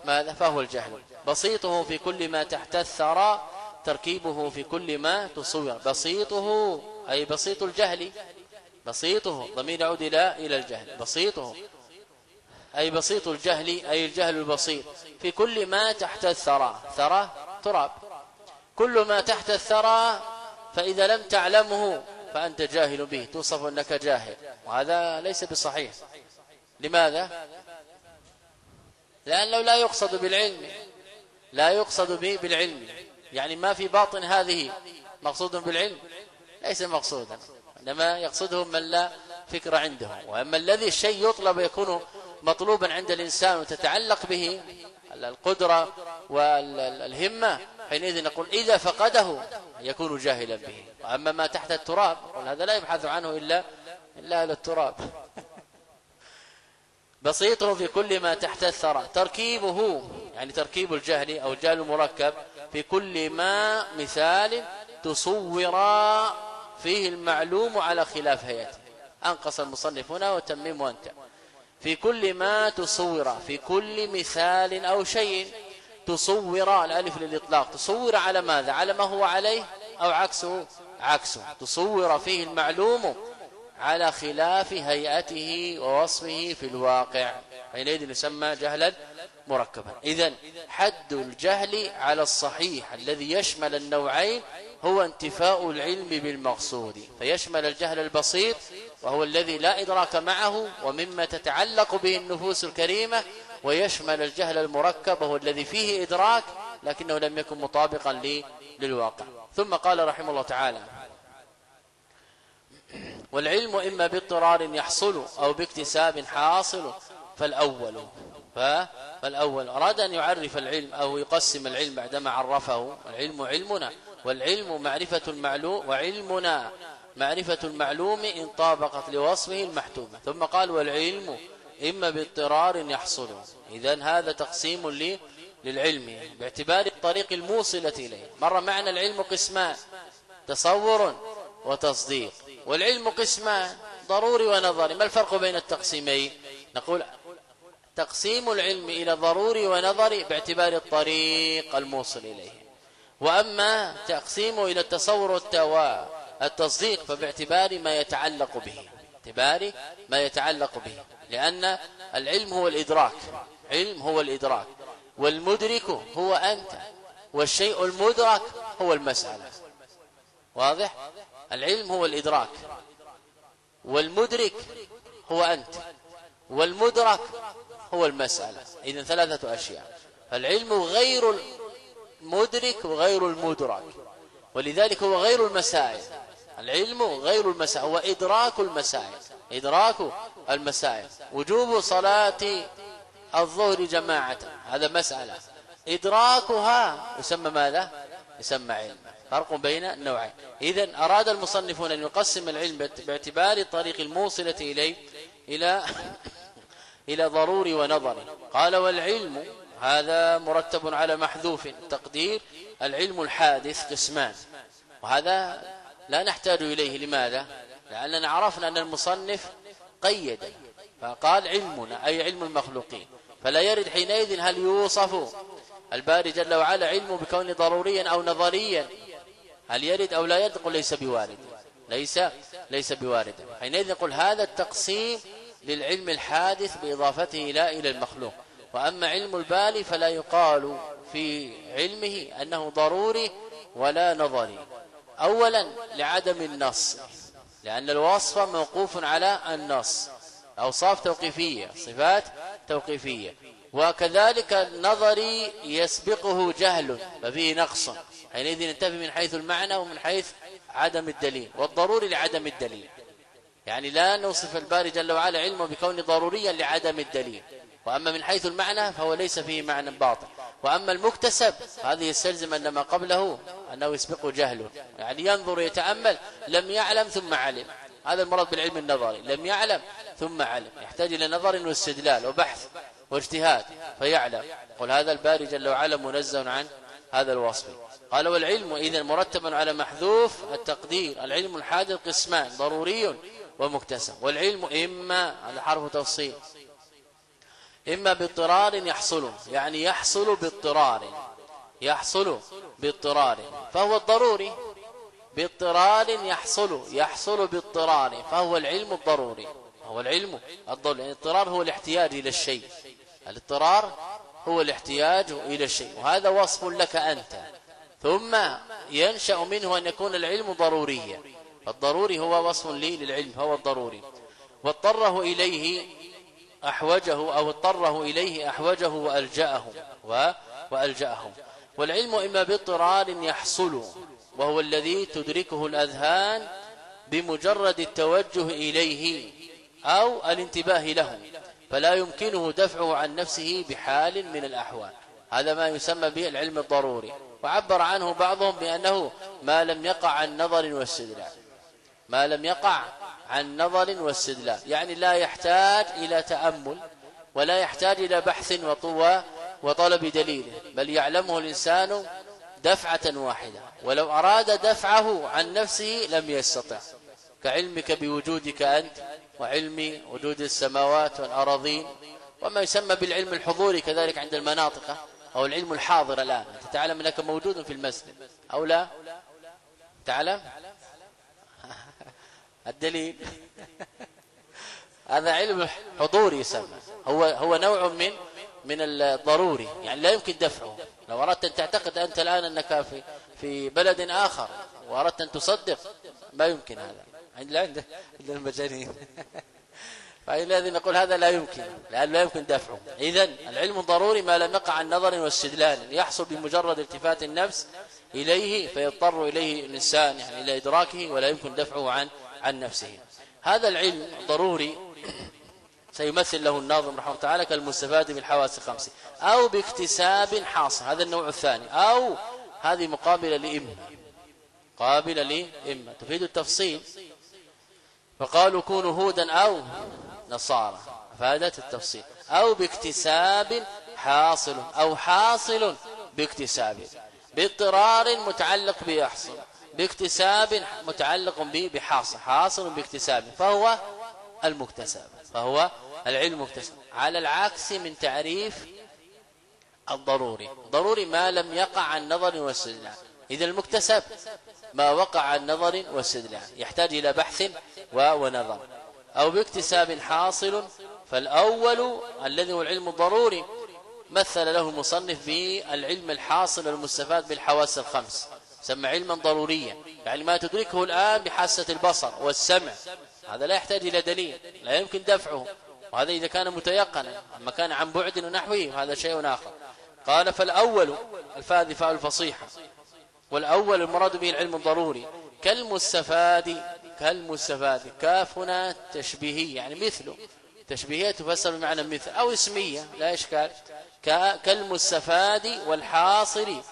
[SPEAKER 1] ماذا؟ فهو الجهل. بسيطه في كل ما تحت الثرى تركيبه في كل ما تصور. بسيطه أي بسيط الجهل. بسيطه ضمير يعود إلى إلى الجهل. بسيطه أي بسيط الجهل أي الجهل البسيط. في كل ما تحت الثرى. ثرى تراب. كل ما تحت الثرى فإذا لم تعلمه فأنت جاهل به. توصف أنك جاهل. وهذا ليس بصحيح. لماذا؟ لأنه لا يقصد بالعلم. لا يقصد به بالعلم. يعني ما في باطن هذه مقصود بالعلم؟ ليس مقصودا. إنما يقصده من لا فكر عنده. وأما الذي الشيء يطلب يكون مطلوبا عند الإنسان وتتعلق به القدرة والهمة حينئذ نقول إذا فقده يكون جاهلا به. وأما ما تحت التراب هذا لا يبحث عنه إلا إلا على التراب. بسيطه في كل ما تحت الثرى. تركيبه يعني تركيب الجهل أو الجهل المركب في كل ما مثال تصور فيه المعلوم على خلاف هيئته. أنقص المصنف هنا وتمم أنت في كل ما تصور في كل مثال أو شيء تصور الألف للإطلاق تصور على ماذا؟ على ما هو عليه أو عكسه؟ عكسه. تصور فيه المعلوم على خلاف هيئته ووصفه في الواقع. حينئذ يسمى جهلا مركبا. إذا حد الجهل على الصحيح الذي يشمل النوعين هو انتفاء العلم بالمقصود. فيشمل الجهل البسيط وهو الذي لا إدراك معه ومما تتعلق به النفوس الكريمة ويشمل الجهل المركب وهو الذي فيه إدراك لكنه لم يكن مطابقا للواقع. ثم قال رحمه الله تعالى والعلم إما باضطرار يحصل أو باكتساب حاصل فالأول فالأول أراد أن يعرف العلم أو يقسم العلم بعدما عرفه. العلم علمنا والعلم معرفة المعلوم وعلمنا معرفة المعلوم إن طابقت لوصفه المحتومة. ثم قال والعلم إما باضطرار يحصل. إذا هذا تقسيم لي للعلم. باعتبار الطريق الموصلة إليه. مر معنى العلم قسمان تصور وتصديق. والعلم قسمان ضروري ونظري. ما الفرق بين التقسيمين؟ نقول تقسيم العلم إلى ضروري ونظري باعتبار الطريق الموصل إليه. وأما تقسيمه إلى التصور والتصديق فباعتبار ما يتعلق به اعتبار ما يتعلق به لأن العلم هو الإدراك علم هو الإدراك والمدرك هو أنت والشيء المدرك هو المسألة. واضح؟ العلم هو الإدراك والمدرك هو أنت والمدرك هو المسألة. إذن ثلاثة أشياء. فالعلم غير المدرك وغير المدرك. ولذلك هو غير المسائل. العلم غير المسائل. هو إدراك المسائل. إدراك المسائل. وجوب صلاة الظهر جماعة. هذا مسألة. إدراكها يسمى ماذا؟ يسمى علم. فرق بين النوعين. إذا أراد المصنفون أن يقسم العلم باعتبار الطريق الموصلة إليه إلى إلى ضروري ونظري قال والعلم هذا مرتب على محذوف تقدير العلم الحادث قسمان. وهذا لا نحتاج إليه لماذا؟ لأننا عرفنا أن المصنف قيد. فقال علمنا أي علم المخلوقين. فلا يرد حينئذ هل يوصف الباري جل وعلا علمه بكون ضروريا أو نظريا. هل يرد أو لا يرد؟ قل ليس بوارد. ليس ليس بوارد. حينئذ نقول هذا التقسيم للعلم الحادث بإضافته إلى إلى المخلوق. وأما علم البالي فلا يقال في علمه أنه ضروري ولا نظري. أولا لعدم النص لأن الوصف موقوف على النص. أوصاف توقيفية صفات توقيفية. وكذلك النظري يسبقه جهل ففيه نقص. حينئذ ننتفي من حيث المعنى ومن حيث عدم الدليل. والضروري لعدم الدليل. يعني لا نوصف الباري جل وعلا علمه بكون ضروريا لعدم الدليل. وأما من حيث المعنى فهو ليس فيه معنى باطل. وأما المكتسب هذه يستلزم أن ما قبله أنه يسبقه جهله. يعني ينظر يتأمل لم يعلم ثم علم. هذا المراد بالعلم النظري. لم يعلم ثم علم. يحتاج إلى نظر واستدلال وبحث واجتهاد فيعلم. قل هذا الباري جل وعلا منزه عن هذا الوصف. قال والعلم إذا مرتبا على محذوف التقدير. العلم الحادث قسمان ضروري ومكتسب والعلم إما على حرف تفصيل إما باضطرار يحصل يعني يحصل باضطرار يحصل باضطرار فهو الضروري. باضطرار يحصل يحصل باضطرار فهو العلم الضروري هو العلم الضروري. الاضطرار هو الاحتياج إلى الشيء. الاضطرار هو الاحتياج إلى الشيء وهذا وصف لك أنت. ثم ينشأ منه أن يكون العلم ضروريا. فالضروري هو وصف لي للعلم هو الضروري. واضطره إليه أحوجه أو اضطره إليه أحوجه وألجأه وألجأه والعلم إما باضطرار يحصل وهو الذي تدركه الأذهان بمجرد التوجه إليه أو الانتباه له. فلا يمكنه دفعه عن نفسه بحال من الأحوال. هذا ما يسمى به العلم الضروري. وعبر عنه بعضهم بأنه ما لم يقع عن نظر واستدلال. ما لم يقع عن نظر واستدلال. يعني لا يحتاج إلى تأمل ولا يحتاج إلى بحث وطوى وطلب دليل بل يعلمه الإنسان دفعة واحدة. ولو أراد دفعه عن نفسه لم يستطع. كعلمك بوجودك أنت وعلم وجود السماوات والأراضين وما يسمى بالعلم الحضوري كذلك عند المناطق أو العلم الحاضر الآن. تعلم أنك موجود في المسجد أو لا؟ تعلم؟ الدليل. هذا علم حضوري يسمى. هو هو نوع من من الضروري. يعني لا يمكن دفعه. لو أردت أن تعتقد أنت الآن أنك في في بلد آخر وأردت أن تصدق ما يمكن هذا. عند عند المجانين. فإذا نقول هذا لا يمكن. لأن لا يمكن دفعه. إذا العلم ضروري ما لم يقع عن نظر واستدلال. يحصل بمجرد التفات النفس إليه فيضطر إليه الإنسان يعني إلى إدراكه ولا يمكن دفعه عن عن نفسه. هذا العلم ضروري سيمثل له الناظم رحمه الله تعالى كالمستفاد بالحواس الخمس. أو باكتساب حاصل هذا النوع الثاني. أو هذه مقابلة لإما قابلة لإما تفيد التفصيل. فقالوا كونوا هودا أو نصارى. فادت التفصيل. أو باكتساب حاصل. أو حاصل باكتساب. باضطرار متعلق بيحصل باكتساب متعلق به بحاصل حاصل باكتساب فهو المكتسب فهو العلم مكتسب على العكس من تعريف الضروري. ضروري ما لم يقع عن نظر واستدلال إذا المكتسب ما وقع عن نظر واستدلال يحتاج إلى بحث ونظر. أو باكتساب حاصل فالأول الذي هو العلم الضروري مثل له المصنف بالعلم الحاصل المستفاد بالحواس الخمس. سمى علما ضروريا يعني ما تدركه الآن بحاسة البصر والسمع. هذا لا يحتاج إلى دليل لا يمكن دفعه. وهذا إذا كان متيقنا أما كان عن بعد ونحوه هذا شيء آخر. قال فالأول الفاء فاء الفصيحة والأول المراد به العلم الضروري. كالمستفاد كالمستفاد. كاف هنا تشبيهية يعني مثله. تشبيهية تفسر بمعنى مثل أو اسمية لا إشكال. كالمستفاد والحاصل.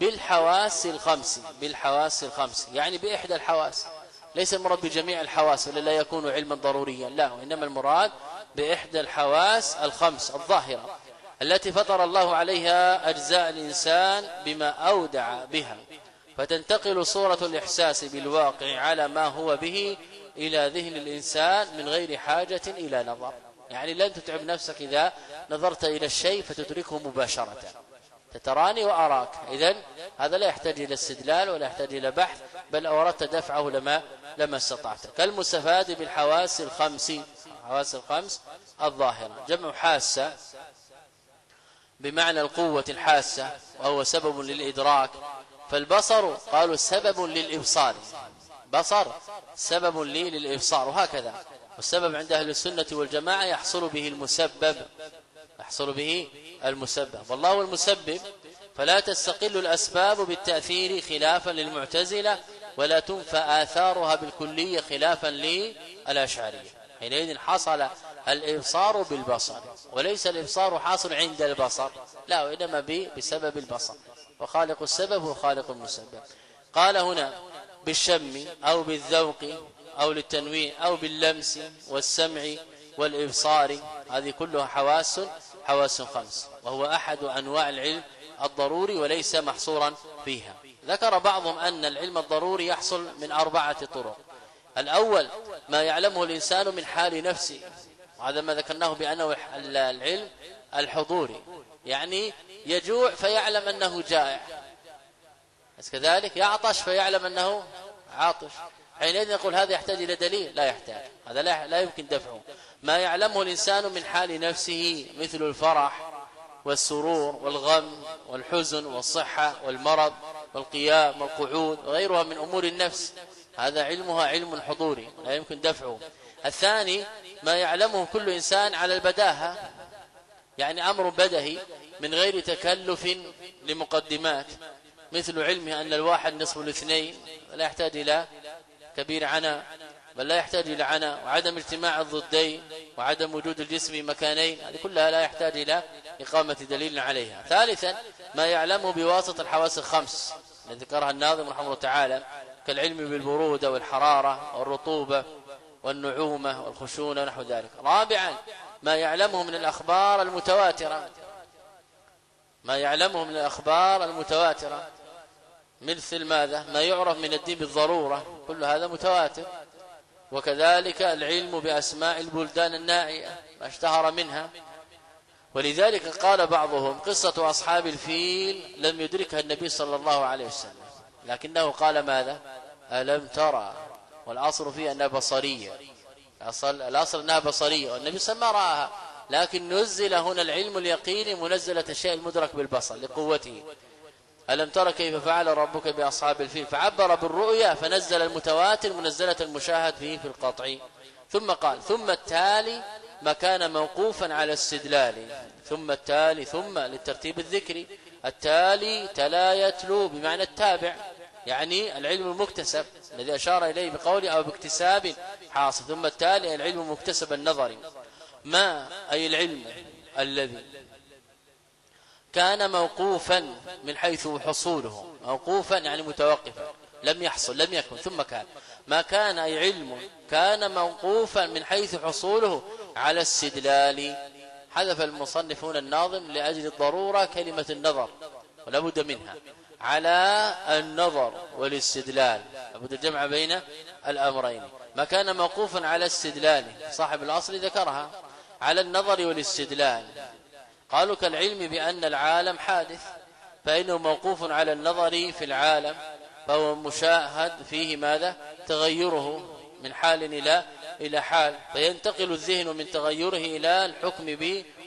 [SPEAKER 1] بالحواس الخمس بالحواس الخمس. يعني بإحدى الحواس. ليس المراد بجميع الحواس ولا لا يكون علما ضروريا. لا وإنما المراد بإحدى الحواس الخمس الظاهرة التي فطر الله عليها أجزاء الإنسان بما أودع بها. فتنتقل صورة الإحساس بالواقع على ما هو به إلى ذهن الإنسان من غير حاجة إلى نظر. يعني لن تتعب نفسك إذا نظرت إلى الشيء فتدركه مباشرة. تتراني وأراك. إذن هذا لا يحتاج إلى استدلال ولا يحتاج إلى بحث بل أوردت دفعه لما لما استطعت. كالمستفاد بالحواس الخمس الحواس الخمس الظاهرة. جمع حاسة بمعنى القوة الحاسة وهو سبب للإدراك. فالبصر قالوا سبب للإبصار. بصر سبب لي للإبصار وهكذا. والسبب عند أهل السنة والجماعة يحصل به المسبب. يحصل به المسبب. والله المسبب فلا تستقل الأسباب بالتأثير خلافا للمعتزلة ولا تنفى آثارها بالكلية خلافا للأشعرية. حينئذ حصل الإبصار بالبصر وليس الإبصار حاصل عند البصر لا وإنما بسبب البصر. وخالق السبب هو خالق المسبب. قال هنا بالشم أو بالذوق أو للتنويع أو باللمس والسمع والإبصار هذه كلها حواس حواس خمس. وهو أحد أنواع العلم الضروري وليس محصورا فيها. ذكر بعضهم أن العلم الضروري يحصل من أربعة طرق. الأول ما يعلمه الإنسان من حال نفسه. وهذا ما ذكرناه بأنه العلم الحضوري. يعني يجوع فيعلم أنه جائع. بس كذلك يعطش فيعلم أنه عاطش. حينئذ نقول هذا يحتاج إلى دليل. لا يحتاج. هذا لا, لا يمكن دفعه. ما يعلمه الإنسان من حال نفسه مثل الفرح والسرور والغم والحزن والصحة والمرض والقيام والقعود وغيرها من أمور النفس. هذا علمها علم حضوري لا يمكن دفعه. الثاني ما يعلمه كل إنسان على البداهة يعني أمر بدهي من غير تكلف لمقدمات مثل علمه أن الواحد نصف الاثنين لا يحتاج إلى كبير عنا بل لا يحتاج إلى عنا وعدم اجتماع الضدين وعدم وجود الجسم مكانين هذه كلها لا يحتاج إلى إقامة دليل عليها. ثالثا ما يعلمه بواسطة الحواس الخمس الذي ذكرها الناظم رحمه الله تعالى كالعلم بالبرودة والحرارة والرطوبة والنعومة والخشونة ونحو ذلك. رابعا ما يعلمه من الأخبار المتواترة. ما يعلمه من الأخبار المتواترة. مثل ماذا؟ ما يعرف من الدين بالضرورة. كل هذا متواتر. وكذلك العلم بأسماء البلدان النائية ما اشتهر منها. ولذلك قال بعضهم قصة أصحاب الفيل لم يدركها النبي صلى الله عليه وسلم لكنه قال ماذا؟ ألم ترى؟ والأصل فيها أنها بصرية. الأصل, الأصل أنها بصرية والنبي صلى الله عليه وسلم رآها. لكن نزل هنا العلم اليقيني منزلة الشيء المدرك بالبصر لقوته. ألم ترى كيف فعل ربك بأصحاب الفيل؟ فعبر بالرؤيا فنزل المتواتر منزلة المشاهد فيه في القطع. ثم قال ثم التالي ما كان موقوفا على استدلال. ثم التالي ثم للترتيب الذكري. التالي تلا يتلو بمعنى التابع. يعني العلم المكتسب الذي أشار إليه بقوله أو باكتساب حاصل. ثم التالي العلم المكتسب النظري ما أي العلم الذي كان موقوفا من حيث حصوله موقوفا يعني متوقفا لم يحصل لم يكن ثم كان. ما كان أي علم كان موقوفا من حيث حصوله على استدلال حذف المصنفون الناظم لأجل الضرورة كلمة النظر ولا بد منها على النظر والاستدلال. لابد الجمع بين الأمرين. ما كان موقوفا على استدلال صاحب الأصل ذكرها على النظر والاستدلال. قالوا كالعلم بأن العالم حادث فإنه موقوف على النظر في العالم فهو مشاهد فيه ماذا؟ تغيره من حال إلى إلى حال فينتقل الذهن من تغيره إلى الحكم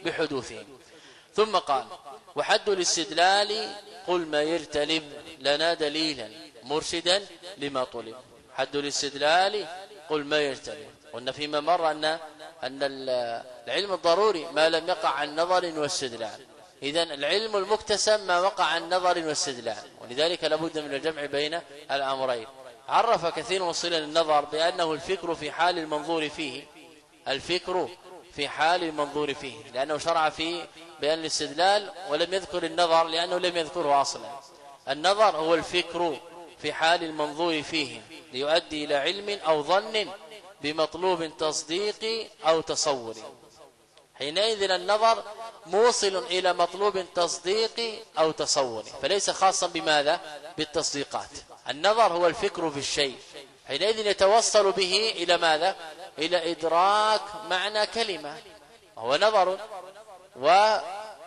[SPEAKER 1] بحدوثه. ثم قال وحد الاستدلال قل ما يرتلب لنا دليلا مرشدا لما طلب. حد الاستدلال قل ما يجتلب قلنا فيما مر أن أن العلم الضروري ما لم يقع عن نظر واستدلال. إذا العلم المكتسب ما وقع عن نظر واستدلال. ولذلك لابد من الجمع بين الأمرين. عرف كثير صلة النظر بأنه الفكر في حال المنظور فيه. الفكر في حال المنظور فيه. لأنه شرع في بيان الاستدلال ولم يذكر النظر لأنه لم يذكره أصلا. النظر هو الفكر في حال المنظور فيه ليؤدي إلى علم أو ظن بمطلوب تصديقي أو تصوري حينئذ النظر موصل إلى مطلوب تصديقي أو تصوري فليس خاصا بماذا؟ بالتصديقات. النظر هو الفكر في الشيء. حينئذ يتوصل به إلى ماذا؟ إلى إدراك معنى كلمة. وهو نظر و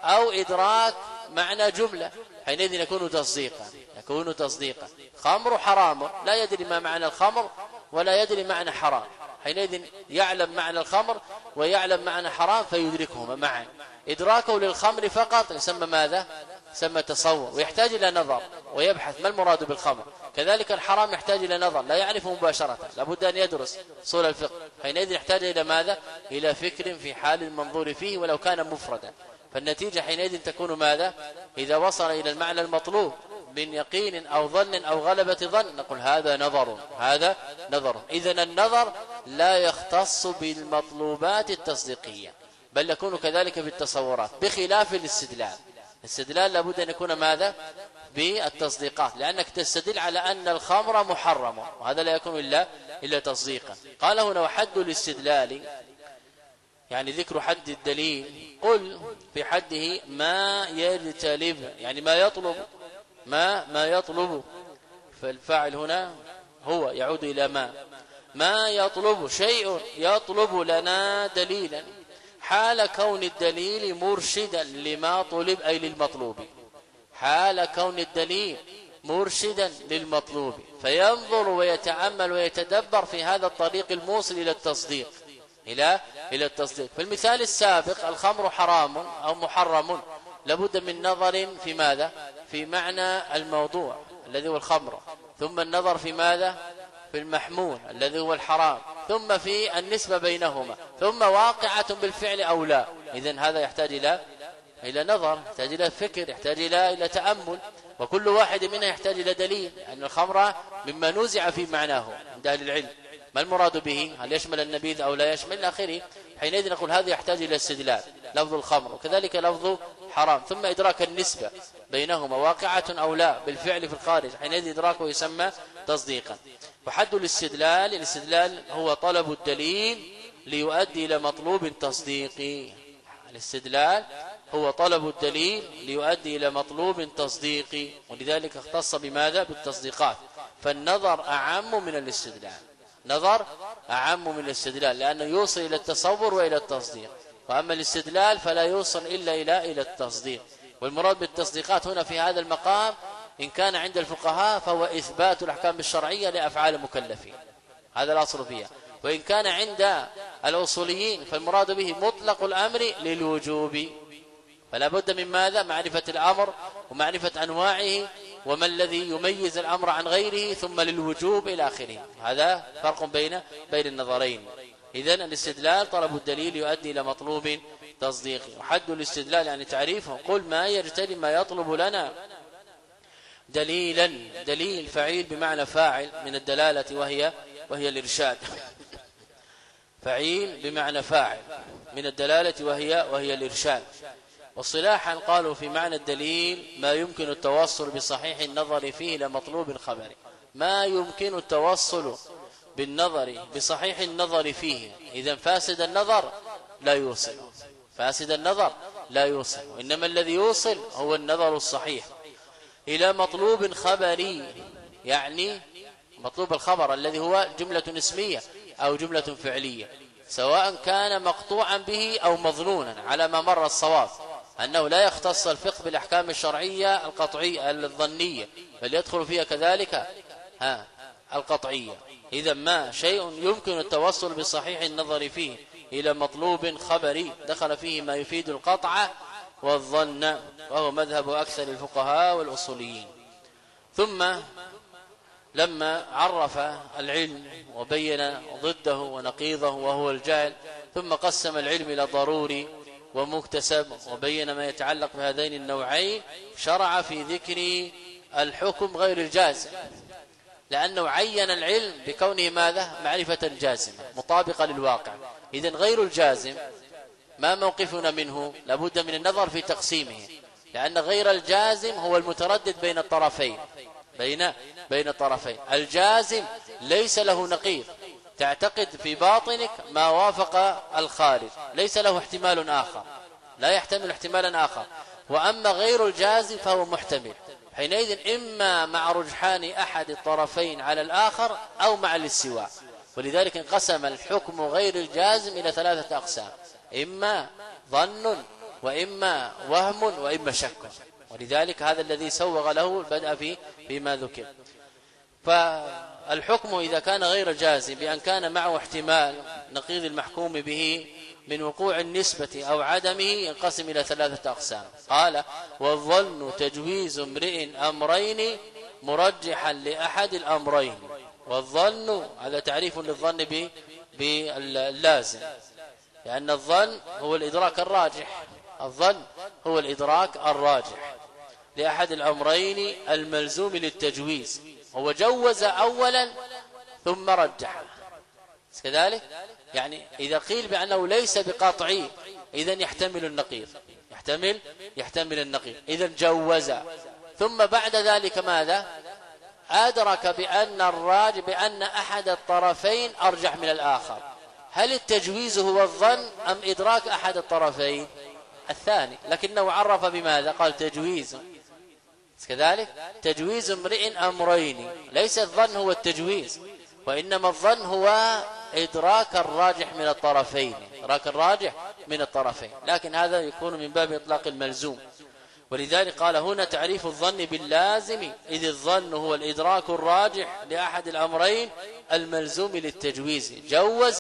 [SPEAKER 1] أو إدراك معنى جملة. حينئذ يكون تصديقا. يكون تصديقا. خمر حرام. لا يدري ما معنى الخمر ولا يدري معنى حرام. حينئذ يعلم معنى الخمر ويعلم معنى حرام فيدركهما معا. إدراكه للخمر فقط يسمى ماذا؟ يسمى تصور ويحتاج إلى نظر ويبحث ما المراد بالخمر. كذلك الحرام يحتاج إلى نظر لا يعرفه مباشرة لابد أن يدرس صول الفقه. حينئذ يحتاج إلى ماذا؟ إلى فكر في حال المنظور فيه ولو كان مفردا. فالنتيجة حينئذ تكون ماذا؟ إذا وصل إلى المعنى المطلوب من يقين أو ظن أو غلبة ظن نقول هذا نظر هذا نظر. إذا النظر لا يختص بالمطلوبات التصديقية بل يكون كذلك بالتصورات بخلاف الاستدلال. الاستدلال لابد أن يكون ماذا؟ بالتصديقات لأنك تستدل على أن الخمر محرم وهذا لا يكون إلا إلا تصديقا. قال هنا وحد الاستدلال يعني ذكر حد الدليل قل في حده ما يجتلب يعني ما يطلب ما ما يطلب فالفاعل هنا هو يعود إلى ما. ما يطلب شيء يطلب لنا دليلا. حال كون الدليل مرشدا لما طلب أي للمطلوب. حال كون الدليل مرشدا للمطلوب. فينظر ويتأمل ويتدبر في هذا الطريق الموصل إلى التصديق. إلى إلى التصديق. في المثال السابق الخمر حرام أو محرم. لابد من نظر في ماذا؟ في معنى الموضوع الذي هو الخمر. ثم النظر في ماذا؟ في المحمول الذي هو الحرام ثم في النسبة بينهما ثم واقعة بالفعل أو لا. إذن هذا يحتاج إلى إلى نظر يحتاج إلى فكر يحتاج إلى إلى تأمل. وكل واحد منها يحتاج إلى دليل أن الخمر مما نوزع في معناه عند أهل العلم. ما المراد به؟ هل يشمل النبيذ أو لا يشمل آخره؟ حينئذ نقول هذا يحتاج إلى استدلال. لفظ الخمر وكذلك لفظ حرام. ثم إدراك النسبة بينهما واقعة أو لا بالفعل في الخارج. حينئذ إدراكه يسمى تصديقا. وحد الاستدلال الاستدلال هو طلب الدليل ليؤدي إلى مطلوب تصديقي. الاستدلال هو طلب الدليل ليؤدي إلى مطلوب تصديقي. ولذلك اختص بماذا؟ بالتصديقات. فالنظر أعم من الاستدلال. نظر أعم من الاستدلال لأنه يوصل إلى التصور وإلى التصديق. وأما الاستدلال فلا يوصل إلا إلى إلى التصديق. والمراد بالتصديقات هنا في هذا المقام إن كان عند الفقهاء فهو إثبات الأحكام الشرعية لأفعال المكلفين. هذا الأصل فيها. وإن كان عند الأصوليين فالمراد به مطلق الأمر للوجوب. فلا بد من ماذا؟ معرفة الأمر ومعرفة أنواعه وما الذي يميز الأمر عن غيره ثم للوجوب إلى آخره. هذا فرق بين بين النظرين. إذا الاستدلال طلب الدليل يؤدي إلى مطلوب تصديقي. وحد الاستدلال يعني تعريفه. قل ما يجتري ما يطلب لنا. دليلا دليل فعيل بمعنى فاعل من الدلالة وهي وهي الإرشاد. فعيل بمعنى فاعل من الدلالة وهي وهي الإرشاد. وصلاحا قالوا في معنى الدليل ما يمكن التوصل بصحيح النظر فيه لمطلوب خبري ما يمكن التوصل بالنظر بصحيح النظر فيه. إذا فاسد النظر لا يوصل. فاسد النظر لا يوصل. وإنما الذي يوصل هو النظر الصحيح. إلى مطلوب خبري يعني مطلوب الخبر الذي هو جملة اسمية أو جملة فعلية سواء كان مقطوعا به أو مظنونا على ما مر الصواب أنه لا يختص الفقه بالأحكام الشرعية القطعية الظنية بل يدخل فيها كذلك ها القطعية. إذا ما شيء يمكن التوصل بصحيح النظر فيه إلى مطلوب خبري دخل فيه ما يفيد القطع والظن وهو مذهب أكثر الفقهاء والأصوليين. ثم لما عرف العلم وبين ضده ونقيضه وهو الجهل ثم قسم العلم إلى ضروري ومكتسب وبين ما يتعلق بهذين النوعين شرع في ذكر الحكم غير الجازم. لأنه عين العلم بكونه ماذا؟ معرفة جازمة مطابقة للواقع. إذن غير الجازم ما موقفنا منه لابد من النظر في تقسيمه لأن غير الجازم هو المتردد بين الطرفين بين بين الطرفين. الجازم ليس له نقيض. تعتقد في باطنك ما وافق الخارج. ليس له احتمال آخر. لا يحتمل احتمالا آخر. وأما غير الجازم فهو محتمل. حينئذ إما مع رجحان أحد الطرفين على الآخر أو مع الاستواء. ولذلك انقسم الحكم غير الجازم إلى ثلاثة أقسام. إما ظن وإما وهم وإما شك. ولذلك هذا الذي سوغ له البدء في فيما ذكر. فالحكم إذا كان غير جازم بأن كان معه احتمال نقيض المحكوم به من وقوع النسبة أو عدمه ينقسم إلى ثلاثة أقسام. قال والظن تجويز امرئ أمرين مرجحا لأحد الأمرين. والظن هذا تعريف للظن باللازم. لأن الظن هو الإدراك الراجح. الظن هو الإدراك الراجح. لأحد الأمرين الملزوم للتجويز. هو جوز أولا ثم رجح. كذلك؟ يعني إذا قيل بأنه ليس بقاطعي إذا يحتمل النقيض. يحتمل يحتمل النقيض. إذا جوز. ثم بعد ذلك ماذا؟ أدرك بأن الراج بأن أحد الطرفين أرجح من الآخر. هل التجويز هو الظن أم إدراك أحد الطرفين؟ الثاني. لكنه عرف بماذا؟ قال تجويز. كذلك تجويز امرئ أمرين. ليس الظن هو التجويز وإنما الظن هو إدراك الراجح من الطرفين. إدراك الراجح من الطرفين. لكن هذا يكون من باب إطلاق الملزوم. ولذلك قال هنا تعريف الظن باللازم. إذ الظن هو الإدراك الراجح لأحد الأمرين الملزوم للتجويز. جوز